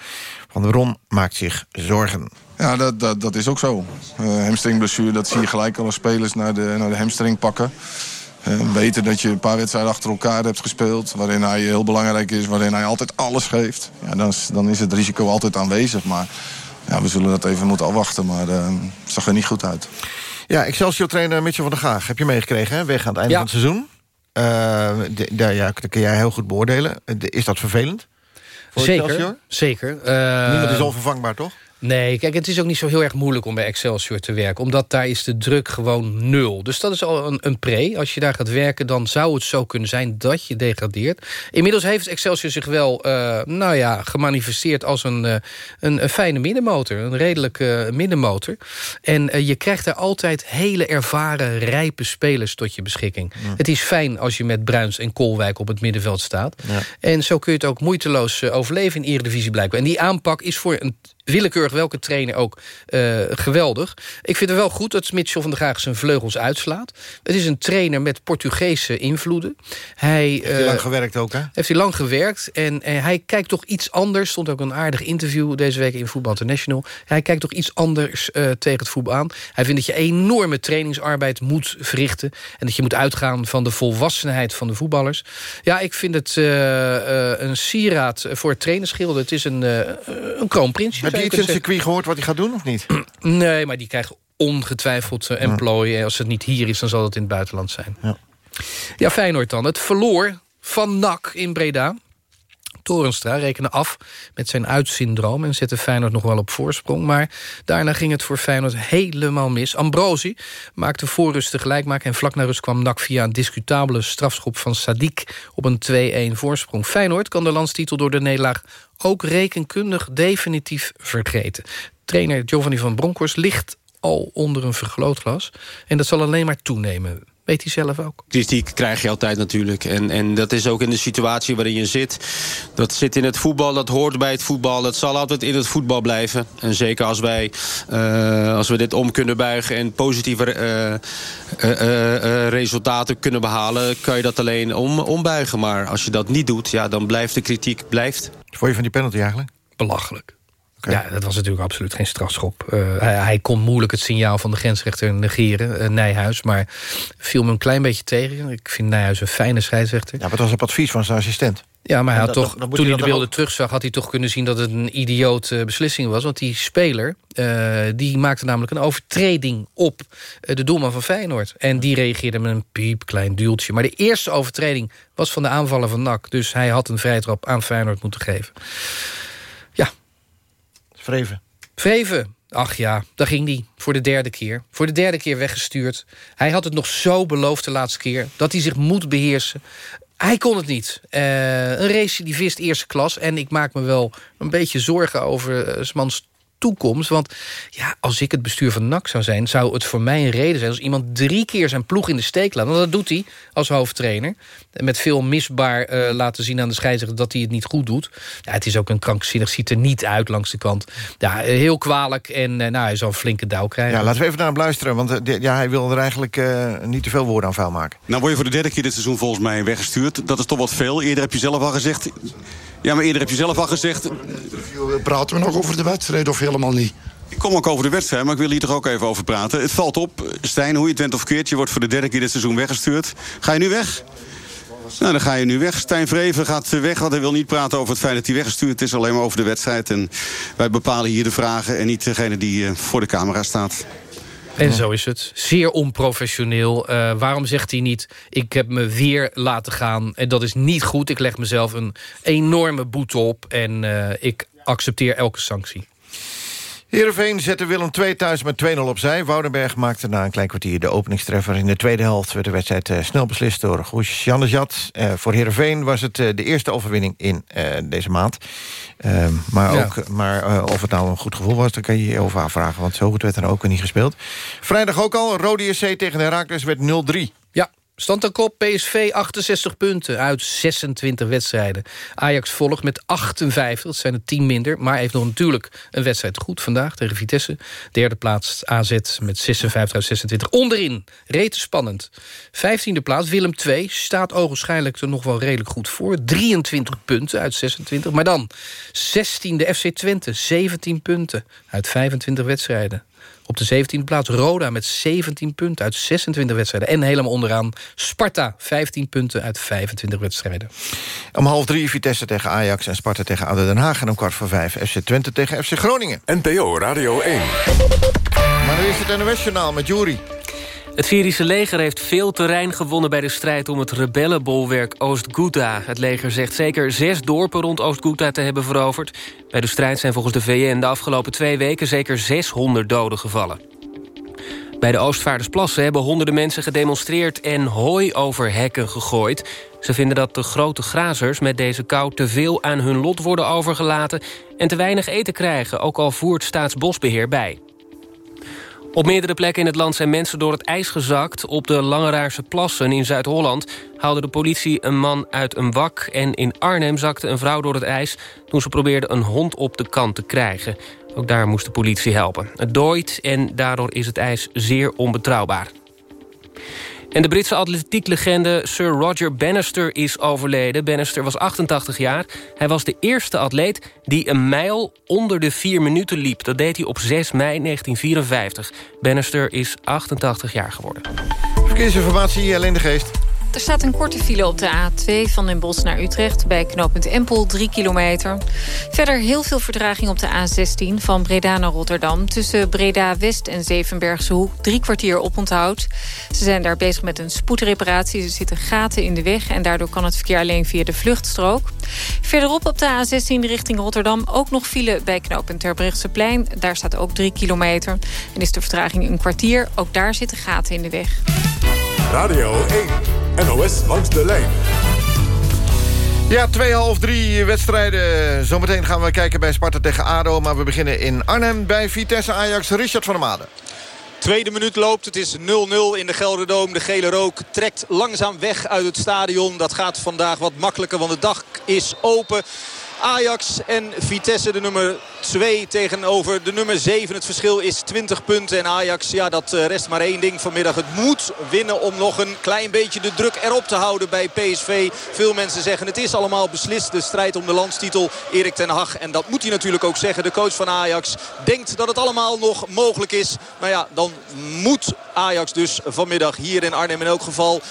Van der Brom maakt zich zorgen. Ja, dat, dat, dat is ook zo. Uh, hamstringblessure, dat zie je gelijk al als spelers naar de, naar de hamstring pakken. Uh, weten dat je een paar wedstrijden achter elkaar hebt gespeeld... waarin hij heel belangrijk is, waarin hij altijd alles geeft. Ja, dan, is, dan is het risico altijd aanwezig. Maar ja, we zullen dat even moeten afwachten. Maar uh, het zag er niet goed uit. Ja, Excelsior-trainer Mitchell van der Gaag. Heb je meegekregen, hè? Weg aan het einde Ja. van het seizoen. Uh, de, de, ja, dat kun jij heel goed beoordelen. De, is dat vervelend? Voor Zeker, Excelsior? zeker. Uh, Niemand is onvervangbaar, toch? Nee, kijk, het is ook niet zo heel erg moeilijk om bij Excelsior te werken. Omdat daar is de druk gewoon nul. Dus dat is al een, een pre. Als je daar gaat werken, dan zou het zo kunnen zijn dat je degradeert. Inmiddels heeft Excelsior zich wel, uh, nou ja, gemanifesteerd als een, uh, een, een, fijne middenmotor. Een redelijke uh, middenmotor. En je krijgt daar altijd hele ervaren, rijpe spelers tot je beschikking. Ja. Het is fijn als je met Bruins en Kolwijk op het middenveld staat. Ja. En zo kun je het ook moeiteloos eh, overleven in Eredivisie blijkbaar. En die aanpak is voor een willekeurig welke trainer ook uh, geweldig. Ik vind het wel goed dat Mitchell van der Graag zijn vleugels uitslaat. Het is een trainer met Portugese invloeden. Hij, heeft hij uh, lang gewerkt ook, hè? Heeft hij lang gewerkt. En, en hij kijkt toch iets anders. stond ook een aardig interview deze week in Voetbal International. Hij kijkt toch iets anders uh, tegen het voetbal aan. Hij vindt dat je enorme trainingsarbeid moet verrichten. En dat je moet uitgaan van de volwassenheid van de voetballers. Ja, ik vind het uh, een sieraad voor het. Het is een, een kroonprinsje. Je iets in het circuit gehoord wat hij gaat doen of niet? Nee, maar die krijgt ongetwijfeld uh, employ. Ja. Als het niet hier is, dan zal het in het buitenland zijn. Ja, ja Feyenoord dan. Het verloor van NAC in Breda. Torenstra rekende af met zijn uitsyndroom... en zette Feyenoord nog wel op voorsprong. Maar daarna ging het voor Feyenoord helemaal mis. Ambrosi maakte voor rust tegelijk maken... en vlak na rust kwam NAC via een discutabele strafschop van Sadik... op een 2-1 voorsprong. Feyenoord kan de landstitel door de nederlaag ook rekenkundig definitief vergeten. Trainer Giovanni van Bronckhorst ligt al onder een vergrootglas. En dat zal alleen maar toenemen. Weet hij zelf ook. Kritiek krijg je altijd natuurlijk. En, en dat is ook in de situatie waarin je zit. Dat zit in het voetbal, dat hoort bij het voetbal. Dat zal altijd in het voetbal blijven. En zeker als wij uh, als we dit om kunnen buigen... en positieve uh, uh, resultaten kunnen behalen... kan je dat alleen om, ombuigen. Maar als je dat niet doet, ja, dan blijft de kritiek... Blijft. Vond je van die penalty eigenlijk? Belachelijk. Okay. Ja, dat was natuurlijk absoluut geen strafschop. Uh, hij, hij, kon moeilijk het signaal van de grensrechter negeren, uh, Nijhuis. Maar viel me een klein beetje tegen. Ik vind Nijhuis een fijne scheidsrechter. Ja, maar het was op advies van zijn assistent. Ja, maar hij had toch, dan, dan toen hij de beelden ook... terugzag... had hij toch kunnen zien dat het een idioot uh, beslissing was. Want die speler, uh, die maakte namelijk een overtreding op uh, de doelman van Feyenoord. En die reageerde met een piepklein duwtje. Maar de eerste overtreding was van de aanvaller van NAC. Dus hij had een vrijtrap aan Feyenoord moeten geven. Vreven. Vreven. Ach ja, daar ging hij. Voor de derde keer. Voor de derde keer weggestuurd. Hij had het nog zo beloofd de laatste keer... dat hij zich moet beheersen. Hij kon het niet. Uh, een recidivist eerste klas. En ik maak me wel een beetje zorgen over uh, Smans toekomst. Want ja, als ik het bestuur van NAC zou zijn... zou het voor mij een reden zijn als iemand drie keer zijn ploeg in de steek laat. Want dat doet hij als hoofdtrainer. Met veel misbaar uh, laten zien aan de scheidsrechter... dat hij het niet goed doet. Ja, het is ook een krankzinnig, ziet er niet uit langs de kant. Ja, heel kwalijk en nou, hij zal een flinke dauw krijgen. Ja, laten we even naar hem luisteren. Want ja, hij wil er eigenlijk niet te veel woorden aan vuil maken. Nou word je voor de derde keer dit seizoen volgens mij weggestuurd. Dat is toch wat veel. Eerder heb je zelf al gezegd... Ja, maar eerder heb je zelf al gezegd... Praten we nog over de wedstrijd of helemaal niet? Ik kom ook over de wedstrijd, maar ik wil hier toch ook even over praten. Het valt op, Stijn, hoe je het went of keert... je wordt voor de derde keer dit seizoen weggestuurd. Ga je nu weg? Nou, dan ga je nu weg. Stijn Vreven gaat weg, want hij wil niet praten over het feit dat hij weggestuurd is. Alleen maar over de wedstrijd. En wij bepalen hier de vragen en niet degene die uh, voor de camera staat. En zo is het. Zeer onprofessioneel. Uh, waarom zegt hij niet... ik heb me weer laten gaan en dat is niet goed. Ik leg mezelf een enorme boete op... en uh, ik accepteer elke sanctie. Heerenveen zette Willem II thuis met 2-0 opzij. Woudenberg maakte na een klein kwartier de openingstreffer. In de tweede helft werd de wedstrijd uh, snel beslist door Goes Janezat. Uh, voor Heerenveen was het uh, de eerste overwinning in deze maand. Ehm, maar Ja. ook, maar of het nou een goed gevoel was, daar kan je je over afvragen. Want zo goed werd er ook niet gespeeld. Vrijdag ook al, Rode SC tegen Heracles werd 0-3. Ja, stand aan kop. PSV 68 punten uit 26 wedstrijden. Ajax volgt met 58, dat zijn er 10 minder. Maar heeft nog natuurlijk een wedstrijd goed vandaag tegen Vitesse. Derde plaats AZ met 56 uit 26. Onderin, rete spannend. 15e plaats Willem II staat ogenschijnlijk er nog wel redelijk goed voor. 23 punten uit 26. Maar dan 16e FC Twente, 17 punten uit 25 wedstrijden. Op de 17e plaats Roda met 17 punten uit 26 wedstrijden. En helemaal onderaan Sparta, 15 punten uit 25 wedstrijden. Om half drie Vitesse tegen Ajax en Sparta tegen ADO Den Haag. En om kwart voor vijf FC Twente tegen FC Groningen. NPO Radio 1. Maar nu is het NOS-journaal met Jury. Het Syrische leger heeft veel terrein gewonnen bij de strijd om het rebellenbolwerk Oost-Ghouta. Het leger zegt zeker zes dorpen rond Oost-Ghouta te hebben veroverd. Bij de strijd zijn volgens de VN de afgelopen twee weken zeker 600 doden gevallen. Bij de Oostvaardersplassen hebben honderden mensen gedemonstreerd... en hooi over hekken gegooid. Ze vinden dat de grote grazers met deze kou te veel aan hun lot worden overgelaten... en te weinig eten krijgen, ook al voert Staatsbosbeheer bij. Op meerdere plekken in het land zijn mensen door het ijs gezakt. Op de Langeraarse plassen in Zuid-Holland haalde de politie een man uit een wak... en in Arnhem zakte een vrouw door het ijs... toen ze probeerde een hond op de kant te krijgen. Ook daar moest de politie helpen. Het dooit en daardoor is het ijs zeer onbetrouwbaar. En de Britse atletieklegende Sir Roger Bannister is overleden. Bannister was 88 jaar. Hij was de eerste atleet die een mijl onder de 4 minuten liep. Dat deed hij op 6 mei 1954. Bannister is 88 jaar geworden. Verkeersinformatie, alleen de geest. Er staat een korte file op de A2 van Den Bosch naar Utrecht... bij knooppunt Empel, 3 kilometer. Verder heel veel vertraging op de A16 van Breda naar Rotterdam... tussen Breda-West en Zevenbergse Hoek, drie kwartier oponthoud. Ze zijn daar bezig met een spoedreparatie. Er zitten gaten in de weg en daardoor kan het verkeer alleen via de vluchtstrook. Verderop op de A16 richting Rotterdam ook nog file bij knooppunt Terbrechtseplein. Daar staat ook 3 kilometer. En is de vertraging een kwartier. Ook daar zitten gaten in de weg. Radio 1. NOS langs de lijn. Ja, twee half drie wedstrijden. Zometeen gaan we kijken bij Sparta tegen ADO. Maar we beginnen in Arnhem bij Vitesse Ajax. Richard van der Made. Tweede minuut loopt. Het is 0-0 in de Gelderdoom. De gele rook trekt langzaam weg uit het stadion. Dat gaat vandaag wat makkelijker, want de dag is open. Ajax en Vitesse de nummer 2 tegenover de nummer 7. Het verschil is 20 punten. En Ajax, ja, dat eh, rest maar één ding vanmiddag. Het moet winnen om nog een klein beetje de druk erop te houden bij PSV. Veel mensen zeggen het is allemaal beslist. De strijd om de landstitel Erik ten Hag. En dat moet hij natuurlijk ook zeggen. De coach van Ajax denkt dat het allemaal nog mogelijk is. Maar ja, dan moet Ajax dus vanmiddag hier in Arnhem in elk geval...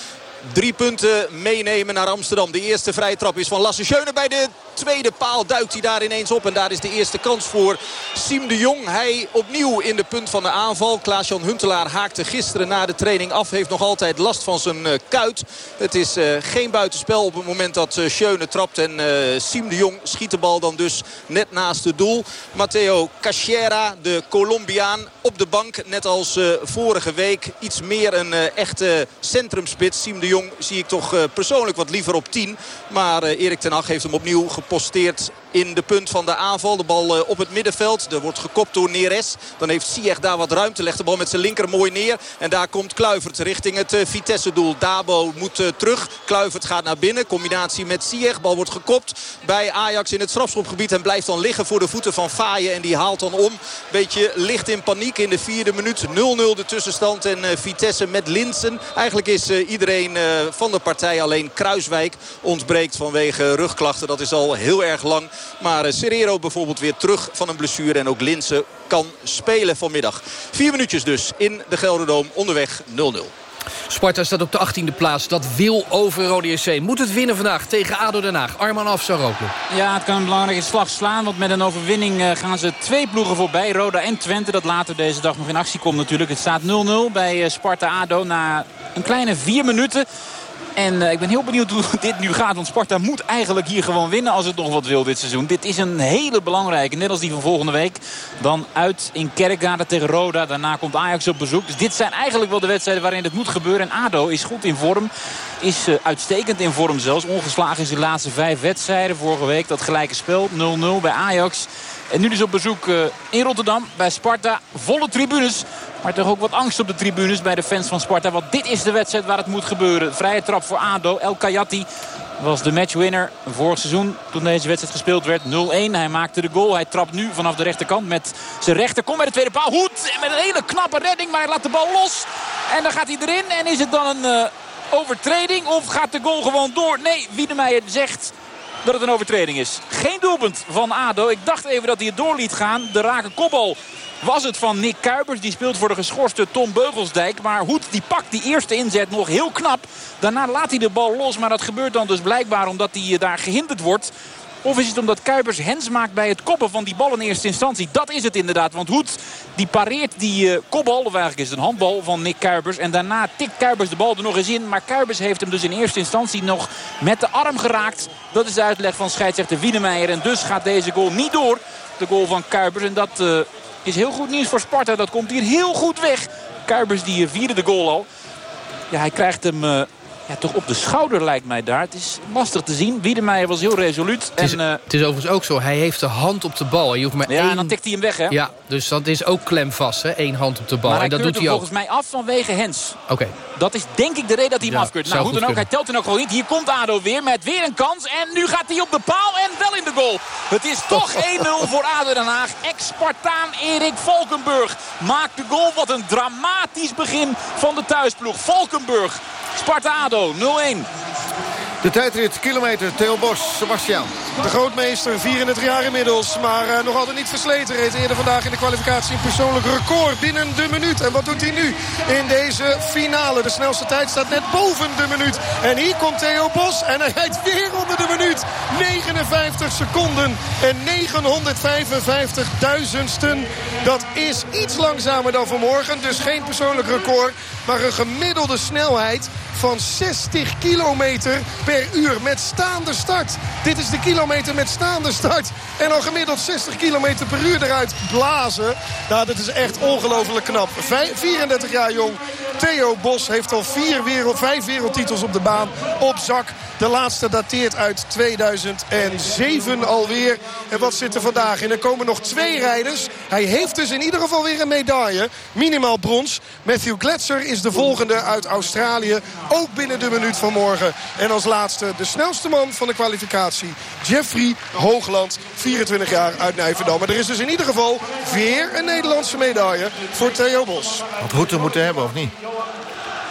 Drie punten meenemen naar Amsterdam. De eerste vrije trap is van Lasse Schöne. Bij de tweede paal duikt hij daar ineens op. En daar is de eerste kans voor Siem de Jong. Hij opnieuw in de punt van de aanval. Klaas-Jan Huntelaar haakte gisteren na de training af. Heeft nog altijd last van zijn eh, kuit. Het is eh, geen buitenspel op het moment dat uh, Schöne trapt. En Siem de Jong schiet de bal dan dus net naast het doel. Matteo Cachera, de Colombiaan, op de bank. Net als vorige week. Iets meer een echte centrumspits. Siem de Jong zie ik toch uh, persoonlijk wat liever op 10. Maar uh, Erik ten Hag heeft hem opnieuw geposteerd in de punt van de aanval. De bal uh, op het middenveld. Er wordt gekopt door Neres. Dan heeft Ziyech daar wat ruimte. Legt de bal met zijn linker mooi neer. En daar komt Kluivert richting het Vitesse-doel. Dabo moet terug. Kluivert gaat naar binnen. Combinatie met Ziyech. Bal wordt gekopt bij Ajax in het strafschopgebied. En blijft dan liggen voor de voeten van Faaien. En die haalt dan om. Beetje licht in paniek in de vierde minuut. 0-0 de tussenstand. En Vitesse met Linsen. Eigenlijk is iedereen van de partij. Alleen Kruiswijk ontbreekt vanwege rugklachten. Dat is al heel erg lang. Maar Serrero bijvoorbeeld weer terug van een blessure. En ook Linsen kan spelen vanmiddag. Vier minuutjes dus in de Gelderdoom. Onderweg 0-0. Sparta staat op de 18e plaats. Dat wil over Rode JC. Moet het winnen vandaag tegen ADO Den Haag. Arman af, Saroklo. Ja, het kan een belangrijke slag slaan. Want met een overwinning uh, gaan ze twee ploegen voorbij. Roda en Twente, dat later deze dag nog in actie komt natuurlijk. Het staat 0-0 bij uh, Sparta-ADO na een kleine vier minuten. En eh, ik ben heel benieuwd hoe dit nu gaat. Want Sparta moet eigenlijk hier gewoon winnen als het nog wat wil dit seizoen. Dit is een hele belangrijke. Net als die van volgende week. Dan uit in Kerkrade tegen Roda. Daarna komt Ajax op bezoek. Dus dit zijn eigenlijk wel de wedstrijden waarin het moet gebeuren. En ADO is goed in vorm. Is uh, uitstekend in vorm zelfs. Ongeslagen is de laatste vijf wedstrijden. Vorige week dat gelijke spel. 0-0 bij Ajax. En nu dus op bezoek uh, in Rotterdam bij Sparta. Volle tribunes. Maar toch ook wat angst op de tribunes bij de fans van Sparta. Want dit is de wedstrijd waar het moet gebeuren. Vrije trap voor ADO. El Kayati was de matchwinner vorig seizoen toen deze wedstrijd gespeeld werd. 0-1. Hij maakte de goal. Hij trapt nu vanaf de rechterkant met zijn rechter. Komt bij de tweede paal. Hoed met een hele knappe redding. Maar hij laat de bal los. En dan gaat hij erin. En is het dan een uh, overtreding? Of gaat de goal gewoon door? Nee, Wiedemeijer zegt dat het een overtreding is. Geen doelpunt van ADO. Ik dacht even dat hij het door liet gaan. De rake kopbal was het van Nick Kuipers. Die speelt voor de geschorste Tom Beugelsdijk. Maar Hoed die pakt die eerste inzet nog heel knap. Daarna laat hij de bal los. Maar dat gebeurt dan dus blijkbaar omdat hij daar gehinderd wordt. Of is het omdat Kuipers hens maakt bij het koppen van die bal in eerste instantie? Dat is het inderdaad. Want Hoed die pareert die uh, kopbal. Of eigenlijk is het een handbal van Nick Kuipers. En daarna tikt Kuipers de bal er nog eens in. Maar Kuipers heeft hem dus in eerste instantie nog met de arm geraakt. Dat is de uitleg van scheidsrechter Wiedemeijer. En dus gaat deze goal niet door. De goal van Kuipers. En dat uh, is heel goed nieuws voor Sparta. Dat komt hier heel goed weg. Kuipers die vierde de goal al. Ja, hij krijgt hem... Uh, ja, toch op de schouder lijkt mij daar. Het is lastig te zien. Wiedemeijer was heel resoluut. Het is, en, uh, het is overigens ook zo. Hij heeft de hand op de bal. Je hoeft maar ja, één... en dan tikt hij hem weg, hè? Ja, dus dat is ook klemvast, hè? Eén hand op de bal. Maar en dat doet hij ook. volgens mij af vanwege Hens. Oké. Okay. Dat is denk ik de reden dat hij hem Ja, afkeurt. Nou, hoe dan ook, hij telt er ook gewoon niet. Hier komt ADO weer met weer een kans. En nu gaat hij op de paal en wel in de goal. Het is toch 1-0 voor ADO Den Haag. Ex-Spartaan Erik Valkenburg maakt de goal. Wat een dramatisch begin van de thuisploeg. Valkenburg, Sparta-ADO 0-1. De tijdrit, kilometer, Theo Bos, Sebastian. De grootmeester, 34 jaar inmiddels. Maar uh, nog altijd niet versleten. Reed eerder vandaag in de kwalificatie een persoonlijk record binnen de minuut. En wat doet hij nu in deze finale? De snelste tijd staat net boven de minuut. En hier komt Theo Bos en hij rijdt weer onder de minuut. 59 seconden en 955 duizendsten. Dat is iets langzamer dan vanmorgen. Dus geen persoonlijk record. Maar een gemiddelde snelheid van 60 kilometer per uur met staande start. Dit is de kilometer met staande start. En al gemiddeld 60 kilometer per uur eruit blazen. Nou, dat is echt ongelooflijk knap. Vij 34 jaar jong. Theo Bos heeft al vier wereld, vijf wereldtitels op de baan op zak. De laatste dateert uit 2007 alweer. En wat zit er vandaag in? Er komen nog twee rijders. Hij heeft dus in ieder geval weer een medaille. Minimaal brons. Matthew Gletser is de volgende uit Australië. Ook binnen de minuut van morgen. En als laatste de snelste man van de kwalificatie. Jeffrey Hoogland, 24 jaar uit Nijverdal. Maar er is dus in ieder geval weer een Nederlandse medaille voor Theo Bos. Had Hoeten moeten hebben, of niet?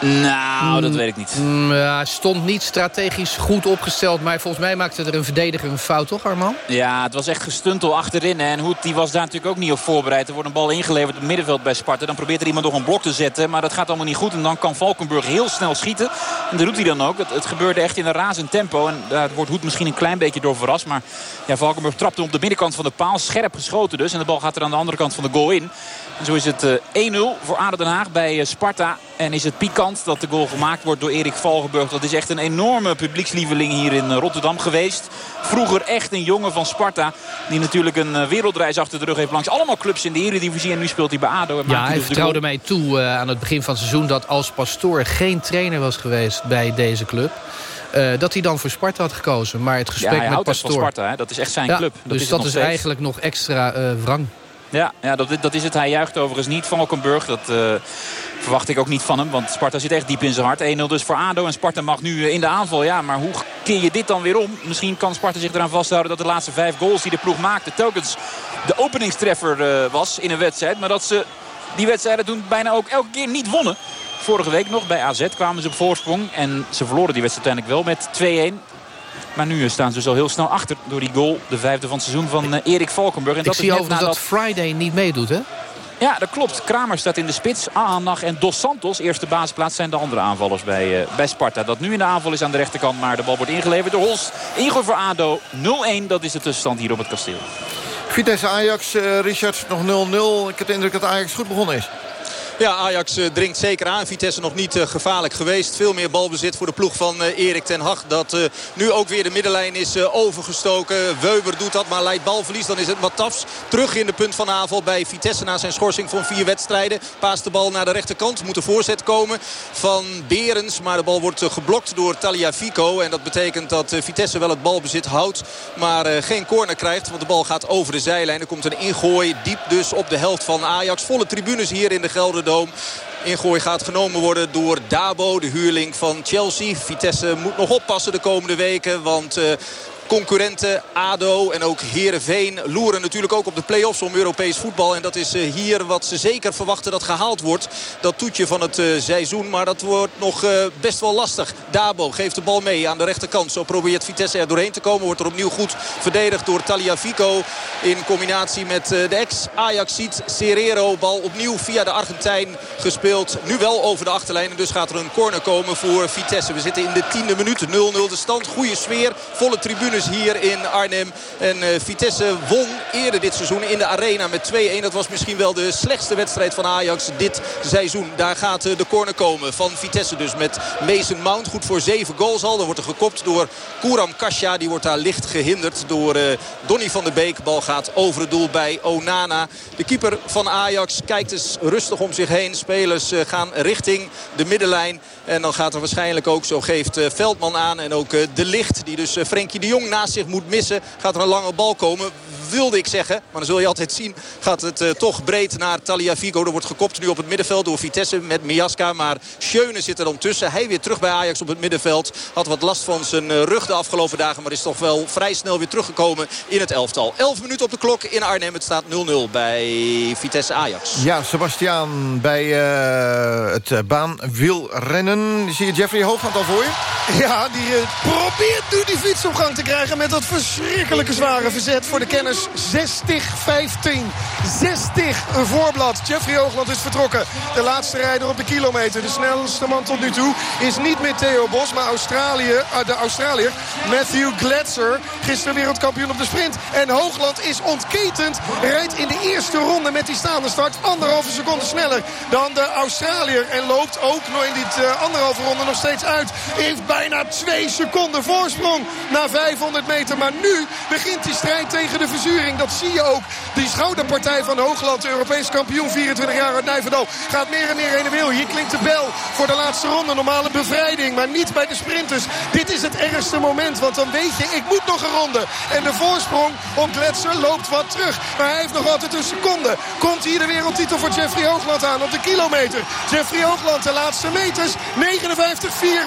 Nou, dat weet ik niet. Mm, ja, stond niet strategisch goed opgesteld. Maar volgens mij maakte er een verdediger een fout, toch Arman? Ja, het was echt gestuntel achterin. hè. En Hoed die was daar natuurlijk ook niet op voorbereid. Er wordt een bal ingeleverd op het middenveld bij Sparta. Dan probeert er iemand nog een blok te zetten. Maar dat gaat allemaal niet goed. En dan kan Valkenburg heel snel schieten. En dat doet hij dan ook. Het, het gebeurde echt in een razend tempo. En daar wordt Hoed misschien een klein beetje door verrast. Maar ja, Valkenburg trapte op de binnenkant van de paal. Scherp geschoten dus. En de bal gaat er aan de andere kant van de goal in. En zo is het eh, 1-0 voor ADO Den Haag bij eh, Sparta. En is het pikant dat de goal gemaakt wordt door Erik Valkenburg. Dat is echt een enorme publiekslieveling hier in eh, Rotterdam geweest. Vroeger echt een jongen van Sparta. Die natuurlijk een eh, wereldreis achter de rug heeft langs allemaal clubs in de Eredivisie. En nu speelt hij bij ADO. En Ja, hij dus de vertrouwde mij toe eh, aan het begin van het seizoen... dat als Pastoor geen trainer was geweest bij deze club... dat hij dan voor Sparta had gekozen. Maar het Ja, gesprek hij met Pastoor... van Sparta. Hè? Dat is echt zijn Ja, club. Dat dus is dat is steeds. eigenlijk nog extra wrang. Ja, ja dat, dat is het. Hij juicht overigens niet. Valkenburg, dat verwacht ik ook niet van hem. Want Sparta zit echt diep in zijn hart. 1-0 dus voor ADO. En Sparta mag nu eh, in de aanval. Ja, maar hoe keer je dit dan weer om? Misschien kan Sparta zich eraan vasthouden dat de laatste vijf goals die de ploeg maakte... telkens de openingstreffer eh, was in een wedstrijd. Maar dat ze die wedstrijden toen bijna ook elke keer niet wonnen. Vorige week nog bij AZ kwamen ze op voorsprong. En ze verloren die wedstrijd uiteindelijk wel met 2-1. Maar nu staan ze dus al heel snel achter door die goal. De vijfde van het seizoen van eh, Erik Valkenburg. En Ik dat zie is net overigens nadat- dat Friday niet meedoet, hè? Ja, dat klopt. Kramer staat in de spits. Aanag en Dos Santos, eerste basisplaats, zijn de andere aanvallers bij, eh, bij Sparta. Dat nu in de aanval is aan de rechterkant, maar de bal wordt ingeleverd door Hols. Ingooi voor ADO 0-1, dat is de tussenstand hier op het kasteel. Vitesse Ajax, eh, Richard, nog 0-0. Ik heb de indruk dat Ajax goed begonnen is. Ja, Ajax uh, dringt zeker aan. Vitesse nog niet uh, gevaarlijk geweest. Veel meer balbezit voor de ploeg van uh, Erik ten Hag. Dat nu ook weer de middenlijn is overgestoken. Weber doet dat, maar leidt balverlies. Dan is het Matafs terug in de punt van aanval bij Vitesse... na zijn schorsing van vier wedstrijden. Paast de bal naar de rechterkant. Moet de voorzet komen van Berens. Maar de bal wordt geblokt door Taliafico. En dat betekent dat Vitesse wel het balbezit houdt. Maar geen corner krijgt, want de bal gaat over de zijlijn. Er komt een ingooi diep dus op de helft van Ajax. Volle tribunes hier in de Gelder Ingooi gaat genomen worden door Dabo, de huurling van Chelsea. Vitesse moet nog oppassen de komende weken. Want uh, concurrenten ADO en ook Heerenveen loeren natuurlijk ook op de play-offs om Europees voetbal. En dat is eh, hier wat ze zeker verwachten dat gehaald wordt. Dat toetje van het eh, seizoen. Maar dat wordt nog eh, best wel lastig. Dabo geeft de bal mee aan de rechterkant. Zo probeert Vitesse er doorheen te komen. Wordt er opnieuw goed verdedigd door Taliafico. In combinatie met de ex-Ajax ziet Serrero. Bal opnieuw via de Argentijn gespeeld. Nu wel over de achterlijn. En dus gaat er een corner komen voor Vitesse. We zitten in de tiende minuut. 0-0 de stand. Goede sfeer. Volle tribune hier in Arnhem. En uh, Vitesse won eerder dit seizoen in de arena met 2-1. Dat was misschien wel de slechtste wedstrijd van Ajax dit seizoen. Daar gaat uh, de corner komen van Vitesse dus met Mason Mount. Goed voor 7 goals al. Dan wordt er gekopt door Kouram Kasja. Die wordt daar licht gehinderd door uh, Donny van der Beek. Bal gaat over het doel bij Onana. De keeper van Ajax kijkt eens rustig om zich heen. Spelers gaan richting de middenlijn. En dan gaat er waarschijnlijk ook, zo geeft Veldman aan. En ook De Licht, die dus Frenkie de Jong naast zich moet missen. Gaat er een lange bal komen wilde ik zeggen. Maar dan zul je altijd zien. Gaat het uh, toch breed naar Talia Figo. Er wordt gekopt nu op het middenveld door Vitesse met Miaska. Maar Schöne zit er dan tussen. Hij weer terug bij Ajax op het middenveld. Had wat last van zijn uh, rug de afgelopen dagen. Maar is toch wel vrij snel weer teruggekomen in het elftal. 11 minuten op de klok in Arnhem. Het staat 0-0 bij Vitesse Ajax. Ja, Sebastiaan bij uh, het baanwielrennen. Zie je Jeffrey Hoogland al voor je? Ja, die probeert nu die fiets op gang te krijgen... met dat verschrikkelijke zware verzet voor de kennis 60-15. 60 een voorblad. Jeffrey Hoogland is vertrokken. De laatste rijder op de kilometer. De snelste man tot nu toe is niet meer Theo Bos, maar Australië, uh, de Australiër Matthew Gletser. Gisteren wereldkampioen op de sprint. En Hoogland is ontketend. Rijdt in de eerste ronde met die staande start anderhalve seconde sneller dan de Australiër. En loopt ook nog in die uh, anderhalve ronde nog steeds uit. Heeft bijna twee seconden voorsprong na 500 meter. Maar nu begint die strijd tegen de verzuring. Dat zie je ook. Die schouderpartij van Hoogland, Europees kampioen, 24 jaar uit Nijverdal, gaat meer en meer heen en weer. Hier klinkt de bel voor de laatste ronde. Normale bevrijding, maar niet bij de sprinters. Dit is het ergste moment, want dan weet je, ik moet nog een ronde. En de voorsprong op Gletser loopt wat terug. Maar hij heeft nog altijd een seconde. Komt hier de wereldtitel voor Jeffrey Hoogland aan op de kilometer. Jeffrey Hoogland, de laatste meters. 59-4,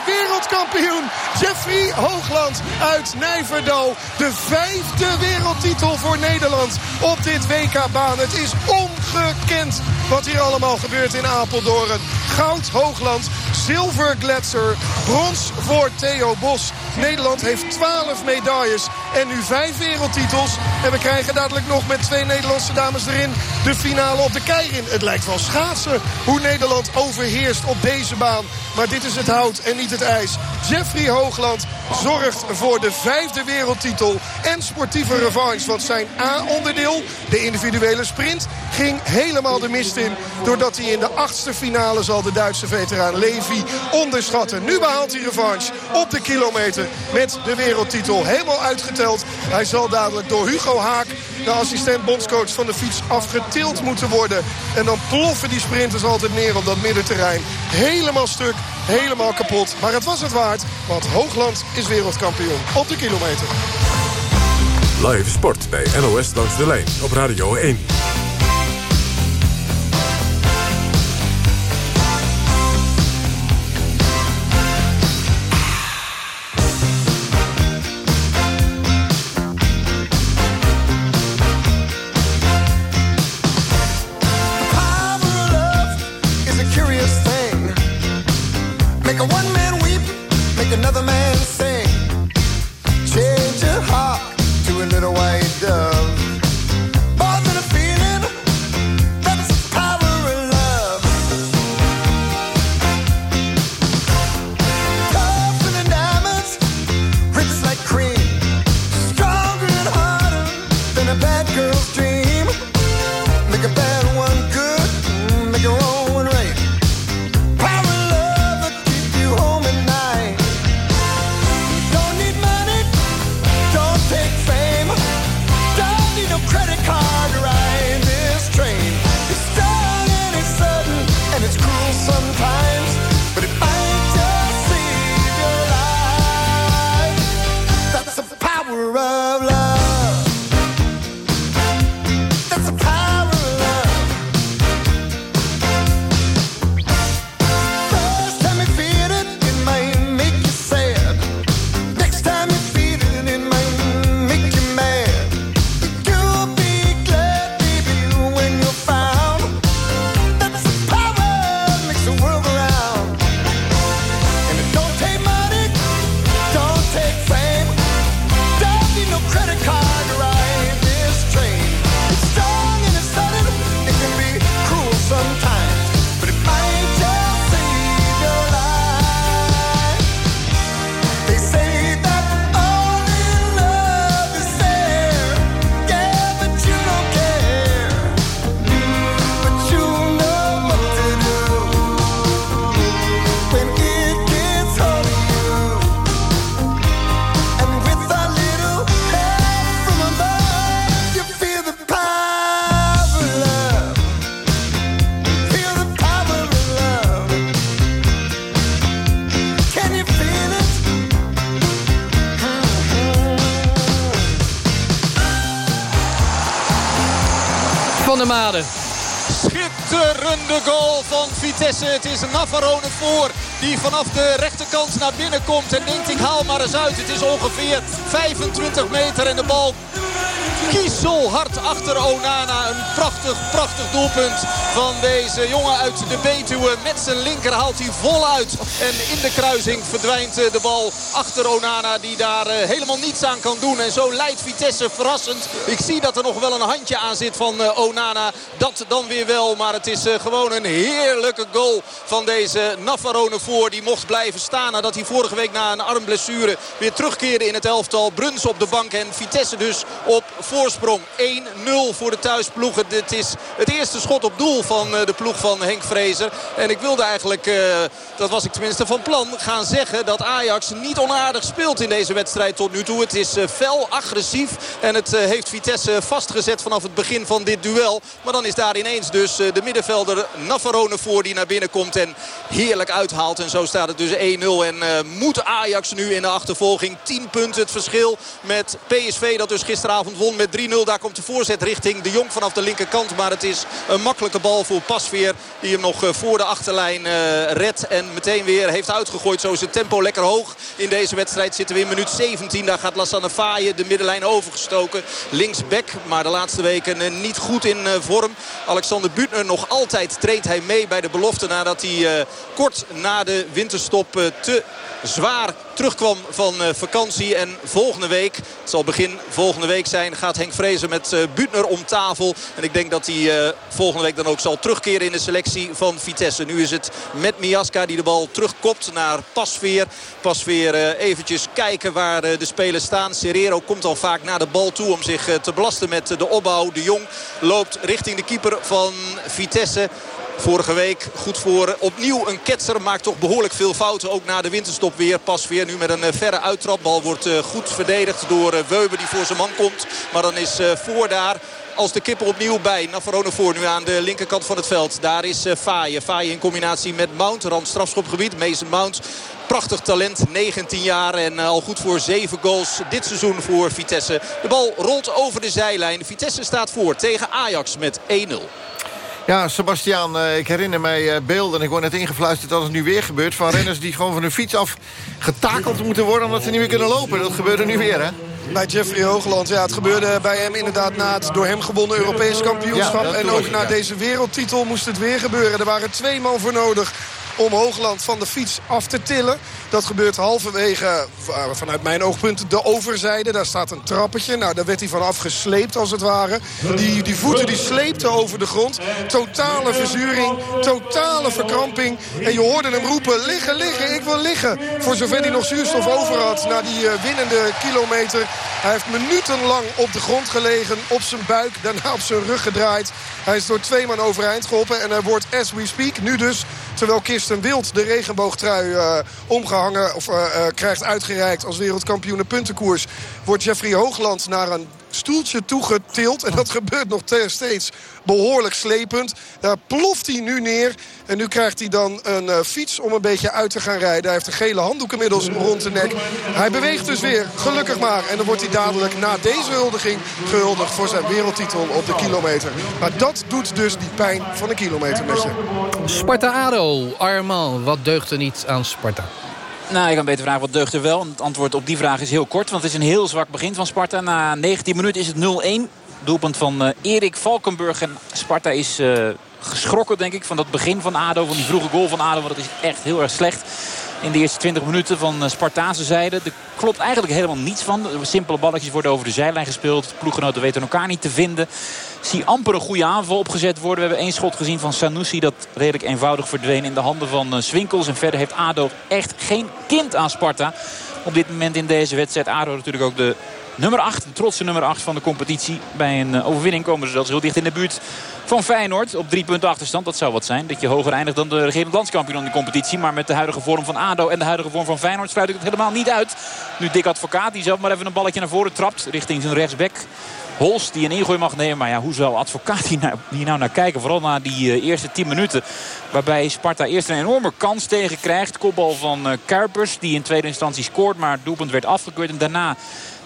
wereldkampioen. Jeffrey Hoogland uit Nijverdal. De vijfde wereldtitel voor Nederland op dit WK-baan. Het is ongekend wat hier allemaal gebeurt in Apeldoorn. Goud Hoogland, zilver Gletser, brons voor Theo Bos. Nederland heeft 12 medailles en nu 5 wereldtitels. En we krijgen dadelijk nog met twee Nederlandse dames erin de finale op de Keirin. Het lijkt wel schaatsen hoe Nederland overheerst op deze baan. Maar dit is het hout en niet het ijs. Jeffrey Hoogland zorgt voor de vijfde wereldtitel en sportieve revanche. Want zijn A-onderdeel, de individuele sprint, ging helemaal de mist in. Doordat hij in de achtste finale zal de Duitse veteraan Levi onderschatten. Nu behaalt hij revanche op de kilometer met de wereldtitel. Helemaal Hij zal dadelijk door Hugo Haak, de assistent bondscoach van de fiets, afgetild moeten worden. En dan ploffen die sprinters altijd neer op dat middenterrein. Helemaal stuk, helemaal kapot. Maar het was het waard, want Hoogland is wereldkampioen op de kilometer. Live sport bij NOS Langs de Lijn op Radio 1. Het is Navarone voor die vanaf de rechterkant naar binnen komt. En denkt ik haal maar eens uit. Het is ongeveer 25 meter en de bal kiezelhard achter Onana. Een prachtig, prachtig doelpunt van deze jongen uit de Betuwe. Met zijn linker haalt hij voluit. En in de kruising verdwijnt de bal achter Onana. Die daar helemaal niets aan kan doen. En zo leidt Vitesse verrassend. Ik zie dat er nog wel een handje aan zit van Onana. Dat dan weer wel. Maar het is gewoon een heerlijke goal van deze Navarone voor. Die mocht blijven staan nadat hij vorige week na een armblessure weer terugkeerde in het elftal. Bruns op de bank en Vitesse dus op voorsprong. 1-0 voor de thuisploegen. Dit is het eerste schot op doel van de ploeg van Henk Vrezer. En ik wilde eigenlijk, dat was ik tenminste van plan, gaan zeggen dat Ajax niet onaardig speelt in deze wedstrijd tot nu toe. Het is fel, agressief en het heeft Vitesse vastgezet vanaf het begin van dit duel. Maar dan is daar ineens dus de middenvelder Navarone voor die naar binnen komt en heerlijk uithaalt. En zo staat het dus 1-0 en moet Ajax nu in de achtervolging 10 punten het verschil met PSV dat dus gisteravond won met 3-0. Daar komt de voorzet richting de Jong vanaf de linkerkant. Maar het is een makkelijke bal voor Pasveer die hem nog voor de achterlijn uh, redt. En meteen weer heeft uitgegooid. Zo is het tempo lekker hoog in deze wedstrijd. Zitten we in minuut 17. Daar gaat Lassane Faye de middenlijn overgestoken. Linksback, maar de laatste weken uh, niet goed in vorm. Alexander Butner nog altijd treedt hij mee bij de belofte nadat hij kort na de winterstop te zwaar terugkwam van vakantie. En volgende week, het zal begin volgende week zijn, gaat Henk Vrezer met Butner om tafel. En ik denk dat hij volgende week dan ook zal terugkeren in de selectie van Vitesse. Nu is het met Miaska die de bal terugkopt naar Pasveer. Pasveer eventjes kijken waar de spelers staan. Serrero komt al vaak naar de bal toe om zich te belasten met de opbouw. De Jong loopt richting de keeper van Vitesse. Vorige week goed voor opnieuw een ketser. Maakt toch behoorlijk veel fouten. Ook na de winterstop weer. Pas weer nu met een verre uittrapbal. Wordt goed verdedigd door Weuber die voor zijn man komt. Maar dan is voor daar als de kippen opnieuw bij. Navarone voor nu aan de linkerkant van het veld. Daar is Faye. Faye in combinatie met Mount. Rand strafschopgebied. Mason Mount. Prachtig talent, 19 jaar en al goed voor 7 goals dit seizoen voor Vitesse. De bal rolt over de zijlijn. Vitesse staat voor tegen Ajax met 1-0. Ja, Sebastiaan, ik herinner mij beelden. Ik word net ingefluisterd dat het nu weer gebeurt... van renners die gewoon van hun fiets af getakeld moeten worden... omdat ze niet meer kunnen lopen. Dat gebeurde nu weer, hè? Bij Jeffrey Hoogland. Ja, het gebeurde bij hem inderdaad na het door hem gewonnen Europees kampioenschap. Ja, en ook na ja. deze wereldtitel moest het weer gebeuren. Er waren twee man voor nodig om Hoogland van de fiets af te tillen. Dat gebeurt halverwege, vanuit mijn oogpunt, de overzijde. Daar staat een trappetje. Nou, daar werd hij vanaf gesleept als het ware. Die, die voeten die sleepten over de grond. Totale verzuring, totale verkramping. En je hoorde hem roepen, liggen, liggen, ik wil liggen. Voor zover hij nog zuurstof over had na die uh, winnende kilometer. Hij heeft minutenlang op de grond gelegen, op zijn buik, daarna op zijn rug gedraaid. Hij is door twee man overeind geholpen en hij wordt as we speak nu dus... terwijl Kirsten Wild de regenboogtrui uh, omgehangen of uh, uh, krijgt uitgereikt als wereldkampioen puntenkoers... wordt Jeffrey Hoogland naar een stoeltje toegetild. En dat gebeurt nog steeds behoorlijk slepend. Daar ploft hij nu neer. En nu krijgt hij dan een uh, fiets om een beetje uit te gaan rijden. Hij heeft een gele handdoek inmiddels rond de nek. Hij beweegt dus weer, gelukkig maar. En dan wordt hij dadelijk na deze huldiging gehuldigd voor zijn wereldtitel op de kilometer. Maar dat doet dus die pijn van een kilometer met je. Sparta-Ado, Armand, wat deugt er niet aan Sparta? Nou, ik kan beter vragen wat deugt er wel. Het antwoord op die vraag is heel kort. Want het is een heel zwak begin van Sparta. Na 19 minuten is het 0-1. Doelpunt van uh, Erik Valkenburg. En Sparta is uh, geschrokken, denk ik, van dat begin van ADO. Van die vroege goal van ADO. Want dat is echt heel erg slecht. In de eerste 20 minuten van Spartaanse zijde. Er klopt eigenlijk helemaal niets van. Simpele balletjes worden over de zijlijn gespeeld. Ploeggenoten weten elkaar niet te vinden. Zie amper een goede aanval opgezet worden. We hebben één schot gezien van Sanusi. Dat redelijk eenvoudig verdween in de handen van Swinkels. En verder heeft ADO echt geen kind aan Sparta. Op dit moment in deze wedstrijd. ADO natuurlijk ook de nummer 8. De trotse nummer 8 van de competitie. Bij een overwinning komen ze zelfs heel dicht in de buurt van Feyenoord. Op drie punten achterstand. Dat zou wat zijn. Dat je hoger eindigt dan de regerend landskampioen in de competitie. Maar met de huidige vorm van ADO en de huidige vorm van Feyenoord sluit ik het helemaal niet uit. Nu dik advocaat die zelf maar even een balletje naar voren trapt. Richting zijn rechtsback. Hols die een ingooi mag nemen. Maar ja, hoe zou advocaat hier nou, nou naar kijken? Vooral na die uh, eerste 10 minuten. Waarbij Sparta eerst een enorme kans tegen krijgt. Kopbal van uh, Kuipers. Die in tweede instantie scoort. Maar het doelpunt werd afgekeurd. En daarna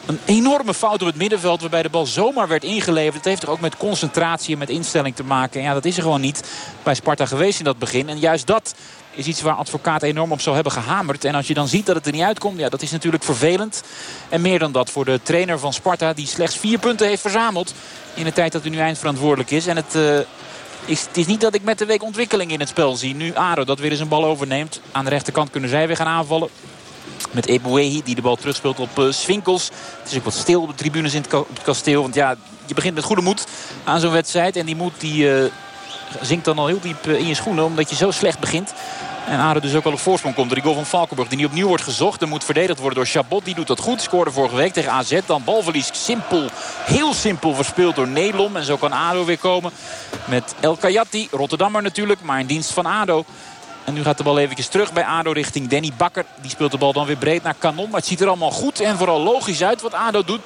een enorme fout op het middenveld waarbij de bal zomaar werd ingeleverd. Het heeft toch ook met concentratie en met instelling te maken. En ja, dat is er gewoon niet bij Sparta geweest in dat begin. En juist dat is iets waar advocaat enorm op zou hebben gehamerd. En als je dan ziet dat het er niet uitkomt, ja, dat is natuurlijk vervelend. En meer dan dat voor de trainer van Sparta... die slechts vier punten heeft verzameld in de tijd dat hij nu eindverantwoordelijk is. En het... Uh, is, het is niet dat ik met de week ontwikkeling in het spel zie. Nu Aro dat weer eens een bal overneemt. Aan de rechterkant kunnen zij weer gaan aanvallen. Met Ebouehi die de bal terugspeelt op uh, Swinkels. Het is ook wat stil op de tribunes in het, kasteel. Want ja, je begint met goede moed aan zo'n wedstrijd. En die moed die, uh, zinkt dan al heel diep in je schoenen. Omdat je zo slecht begint. En Ade dus ook al op voorsprong komt door die goal van Valkenburg. Die niet opnieuw wordt gezocht. Er moet verdedigd worden door Chabot. Die doet dat goed. Scoorde vorige week tegen AZ. Dan balverlies simpel. Heel simpel verspeeld door Nelom. En zo kan ADO weer komen. Met El Kayati. Rotterdammer natuurlijk. Maar in dienst van ADO. En nu gaat de bal eventjes terug bij ADO richting Danny Bakker. Die speelt de bal dan weer breed naar Kanon. Maar het ziet er allemaal goed en vooral logisch uit wat ADO doet.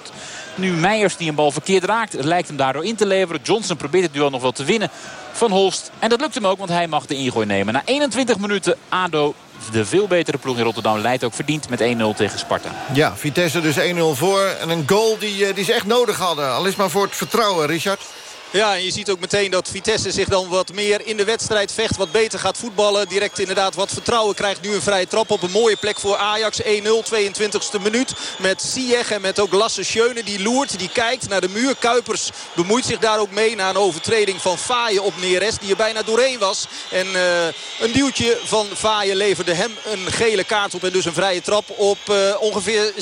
Nu Meijers die een bal verkeerd raakt. Het lijkt hem daardoor in te leveren. Johnson probeert het duel nog wel te winnen van Holst. En dat lukt hem ook, want hij mag de ingooi nemen. Na 21 minuten ADO, de veel betere ploeg in Rotterdam... leidt ook verdiend met 1-0 tegen Sparta. Ja, Vitesse dus 1-0 voor. En een goal die, eh, die ze echt nodig hadden. Al is maar voor het vertrouwen, Richard. Ja, en je ziet ook meteen dat Vitesse zich dan wat meer in de wedstrijd vecht. Wat beter gaat voetballen. Direct inderdaad wat vertrouwen krijgt. Nu een vrije trap op een mooie plek voor Ajax. 1-0, 22e minuut. Met Sieg en met ook Lasse Schöne. Die loert, die kijkt naar de muur. Kuipers bemoeit zich daar ook mee. Na een overtreding van Faaien op Neres. Die er bijna doorheen was. En uh, een duwtje van Faaien leverde hem een gele kaart op. En dus een vrije trap op uh, ongeveer 16,5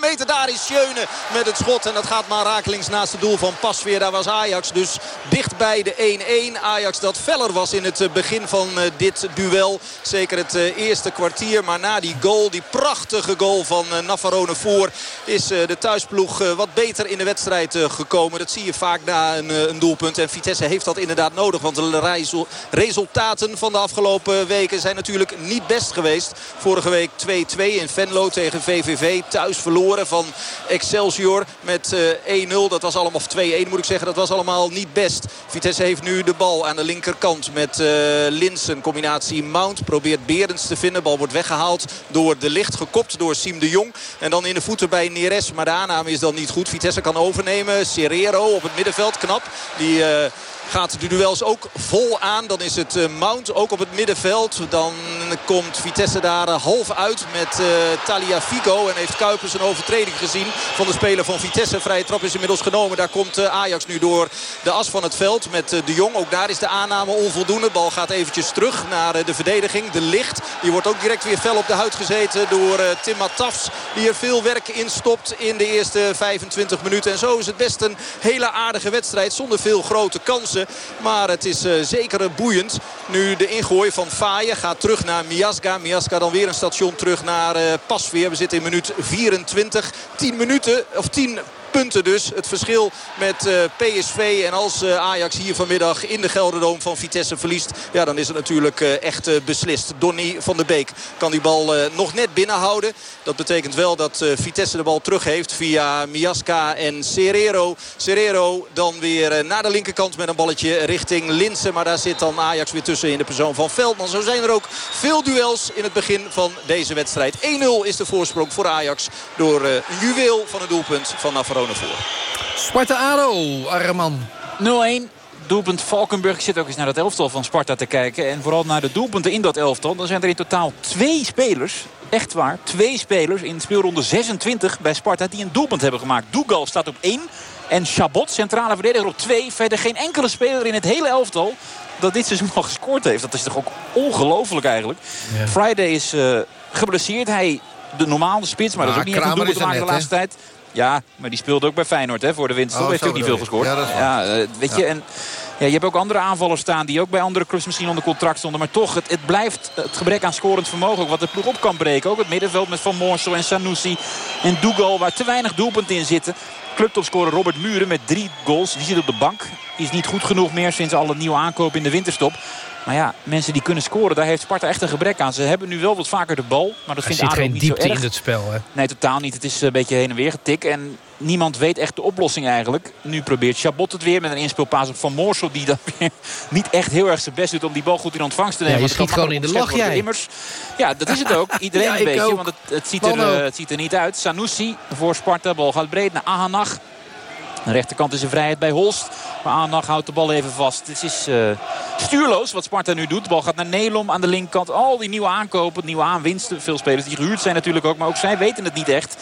meter. Daar is Schöne met het schot. En dat gaat maar rakelings naast het doel van Pasveer. Daar was Ajax dus dicht bij de 1-1. Ajax dat feller was in het eh, begin van eh, dit duel. Zeker het eh, eerste kwartier. Maar na die goal, die prachtige goal van Navarone voor... is de thuisploeg wat beter in de wedstrijd gekomen. Dat zie je vaak na een, een doelpunt. En Vitesse heeft dat inderdaad nodig. Want de resultaten van de afgelopen weken zijn natuurlijk niet best geweest. Vorige week 2-2 in Venlo tegen VVV. Thuis verloren van Excelsior met 1-0. Dat was allemaal, of 2-1 moet ik zeggen. Dat was allemaal niet best. Vitesse heeft nu de bal aan de linkerkant met uh, Linsen. Combinatie Mount probeert Berends te vinden. Bal wordt weggehaald door de licht. Gekopt door Siem de Jong. En dan in de voeten bij Neres. Maar de aanname is dan niet goed. Vitesse kan overnemen. Serrero op het middenveld. Knap. Die... Uh, gaat de duels ook vol aan. Dan is het uh, Mount ook op het middenveld. Dan komt Vitesse daar uh, half uit met uh, Talia Figo. En heeft Kuipers een overtreding gezien van de speler van Vitesse. Vrije trap is inmiddels genomen. Daar komt Ajax nu door de as van het veld met De Jong. Ook daar is de aanname onvoldoende. Bal gaat eventjes terug naar de verdediging. De licht. Die wordt ook direct weer fel op de huid gezeten door Tim Matafs. Die er veel werk in stopt in de eerste 25 minuten. En zo is het best een hele aardige wedstrijd. Zonder veel grote kansen. Maar het is uh, zeker boeiend. Nu de ingooi van Faaien gaat terug naar Miasga. Miasga dan weer een station terug naar uh, Pasveer. We zitten in minuut 24. 10 minuten, of 10 punten dus. Het verschil met uh, PSV. En als uh, Ajax hier vanmiddag in de Gelderdoom van Vitesse verliest... ja, dan is het natuurlijk uh, echt beslist. Donny van der Beek kan die bal nog net binnenhouden. Dat betekent wel dat Vitesse de bal terug heeft via Miasca en Serrero. Serrero dan weer naar de linkerkant met een balletje richting Linsen. Maar daar zit dan Ajax weer tussen in de persoon van Veldman. Zo zijn er ook veel duels in het begin van deze wedstrijd. 1-0 is de voorsprong voor Ajax door een juweel van het doelpunt van Navarro voor. Sparta-Ado, Arman. 0-1 doelpunt Valkenburg. Ik zit ook eens naar dat elftal van Sparta te kijken. En vooral naar de doelpunten in dat elftal. Dan zijn er in totaal twee spelers. Echt waar, twee spelers in speelronde 26 bij Sparta die een doelpunt hebben gemaakt. Dougal staat op 1 en Chabot, centrale verdediger, op 2. Verder geen enkele speler in het hele elftal dat dit seizoen al gescoord heeft. Dat is toch ook ongelooflijk eigenlijk. Ja. Friday is uh, geblesseerd. Hij de normale spits, maar, dat is ook niet echt een doelpunt de laatste tijd. Ja, maar die speelde ook bij Feyenoord hè, voor de winst. Oh, heeft ook niet veel gescoord. Ja, ja uh, weet je, en ja, je hebt ook andere aanvallers staan die ook bij andere clubs misschien onder contract stonden. Maar toch, het, het blijft het gebrek aan scorend vermogen. Ook wat de ploeg op kan breken. Ook het middenveld met Van Moorsel en Sanusi en Dougal. Waar te weinig doelpunten in zitten. Clubtopscorer Robert Muren met drie goals. Die zit op de bank. Die is niet goed genoeg meer sinds alle nieuwe aankopen in de winterstop. Maar ja, mensen die kunnen scoren, daar heeft Sparta echt een gebrek aan. Ze hebben nu wel wat vaker de bal, maar dat Er vindt ADO geen niet diepte zo erg. in het spel, hè? Nee, totaal niet. Het is een beetje heen en weer getik. En niemand weet echt de oplossing eigenlijk. Nu probeert Chabot het weer met een inspeelpaas op Van Moorsel... die dan weer niet echt heel erg zijn best doet om die bal goed in ontvangst te Ja, nemen. je Want het schiet gewoon in de lach. Immers, ja, dat is het ook. Iedereen Ja, een beetje, ook. want het, het, ziet er, het ziet er niet uit. Sanusi voor Sparta. Bal gaat breed naar Ahanach. De rechterkant is een vrijheid bij Holst. Maar Aanag houdt de bal even vast. Het is eh, stuurloos wat Sparta nu doet. De bal gaat naar Nelom aan de linkerkant. Al die nieuwe aankopen, nieuwe aanwinsten. Veel spelers die gehuurd zijn natuurlijk ook. Maar ook zij weten het niet echt.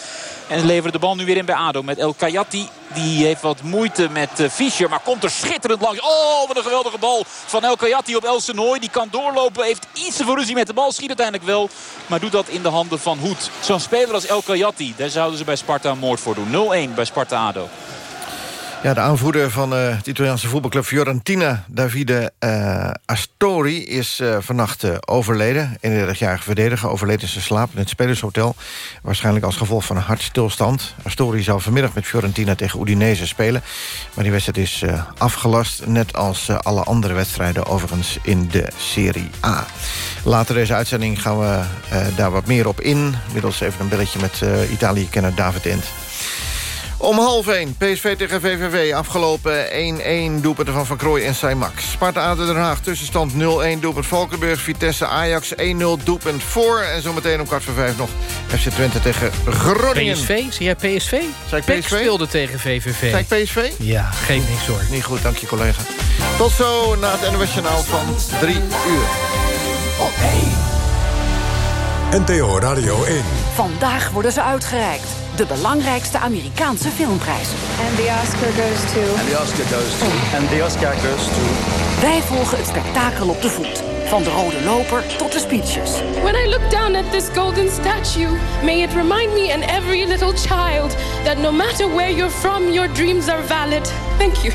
En leveren de bal nu weer in bij ADO met El Kayati. Die heeft wat moeite met eh, Fischer. Maar komt er schitterend langs. Oh, wat een geweldige bal van El Kayati op El. Die kan doorlopen. Heeft iets te ruzie met de bal. Schiet uiteindelijk wel. Maar doet dat in de handen van Hoed. Zo'n speler als El Kayati. Daar zouden ze bij Sparta moord voor doen. 0-1 bij Sparta-ADO. Ja, de aanvoerder van uh, de Italiaanse voetbalclub Fiorentina... Davide uh, Astori is uh, vannacht overleden. 31-jarige verdediger overleed in zijn slaap in het spelershotel. Waarschijnlijk als gevolg van een hartstilstand. Astori zou vanmiddag met Fiorentina tegen Udinese spelen. Maar die wedstrijd is afgelast. Net als alle andere wedstrijden overigens in de Serie A. Later deze uitzending gaan we daar wat meer op in. Middels even een belletje met Italië-kenner David Ent. Om half 1, PSV tegen VVV. Afgelopen 1-1 doelpunten van Van Krooij en Saimax. Sparta Aden Den Haag, tussenstand 0-1 doelpunt Valkenburg. Vitesse Ajax 1-0 doelpunt voor. En zometeen om kwart voor vijf nog FC Twente tegen Groningen. PSV? Zie jij PSV? PEC PSV? speelde tegen VVV. Ik PSV? Ja, geef niks hoor. Niet goed, dank je collega. Tot zo na het NOS Journaal van 3 uur. NTO Radio 1. Vandaag worden ze uitgereikt. De belangrijkste Amerikaanse filmprijzen. And the Oscar goes to... And the Oscar goes to... And the Oscar goes to... Wij volgen het spektakel op de voet. Van de rode loper tot de speeches. When I look down at this golden statue, may it remind me and every little child that no matter where you're from, your dreams are valid. Thank you.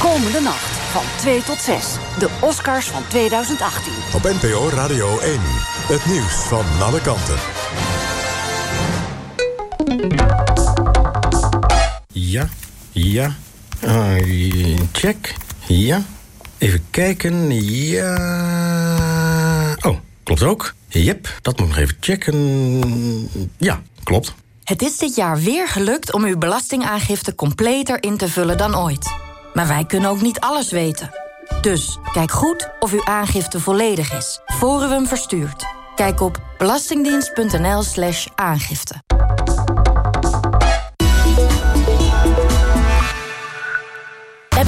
Komende nacht van 2 tot 6. De Oscars van 2018. Op NPO Radio 1. Het nieuws van alle kanten. Ja, ja. Uh, check. Ja. Even kijken. Ja. Oh, klopt ook. Yep, dat moet nog even checken. Ja, klopt. Het is dit jaar weer gelukt om uw belastingaangifte completer in te vullen dan ooit. Maar wij kunnen ook niet alles weten. Dus kijk goed of uw aangifte volledig is, voor u hem verstuurt. Kijk op belastingdienst.nl slash aangifte.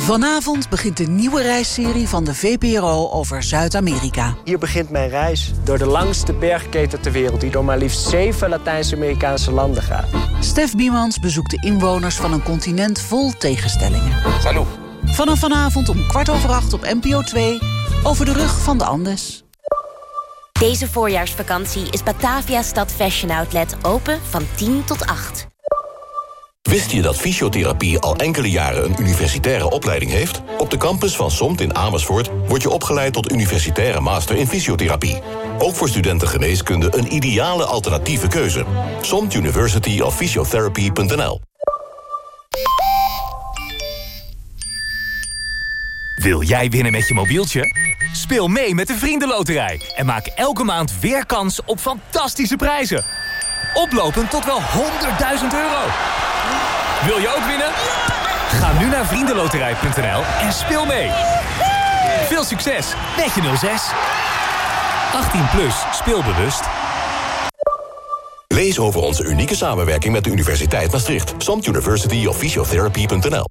Vanavond begint de nieuwe reisserie van de VPRO over Zuid-Amerika. Hier begint mijn reis door de langste bergketen ter wereld... die door maar liefst zeven Latijns-Amerikaanse landen gaat. Stef Biemans bezoekt de inwoners van een continent vol tegenstellingen. Salut. Vanaf vanavond om kwart over acht op NPO 2... over de rug van de Andes. Deze voorjaarsvakantie is Batavia Stad Fashion Outlet open van 10 tot 8. Wist je dat fysiotherapie al enkele jaren een universitaire opleiding heeft? Op de campus van SOMT in Amersfoort word je opgeleid tot universitaire master in fysiotherapie. Ook voor studenten geneeskunde een ideale alternatieve keuze. SOMT University of Physiotherapy.nl Wil jij winnen met je mobieltje? Speel mee met de Vriendenloterij en maak elke maand weer kans op fantastische prijzen. Oplopend tot wel 100.000 euro. Wil je ook winnen? Ga nu naar vriendenloterij.nl en speel mee. Veel succes met je 06. 18 plus, speelbewust. Lees over onze unieke samenwerking met de Universiteit Maastricht. SOMT University of Physiotherapy.nl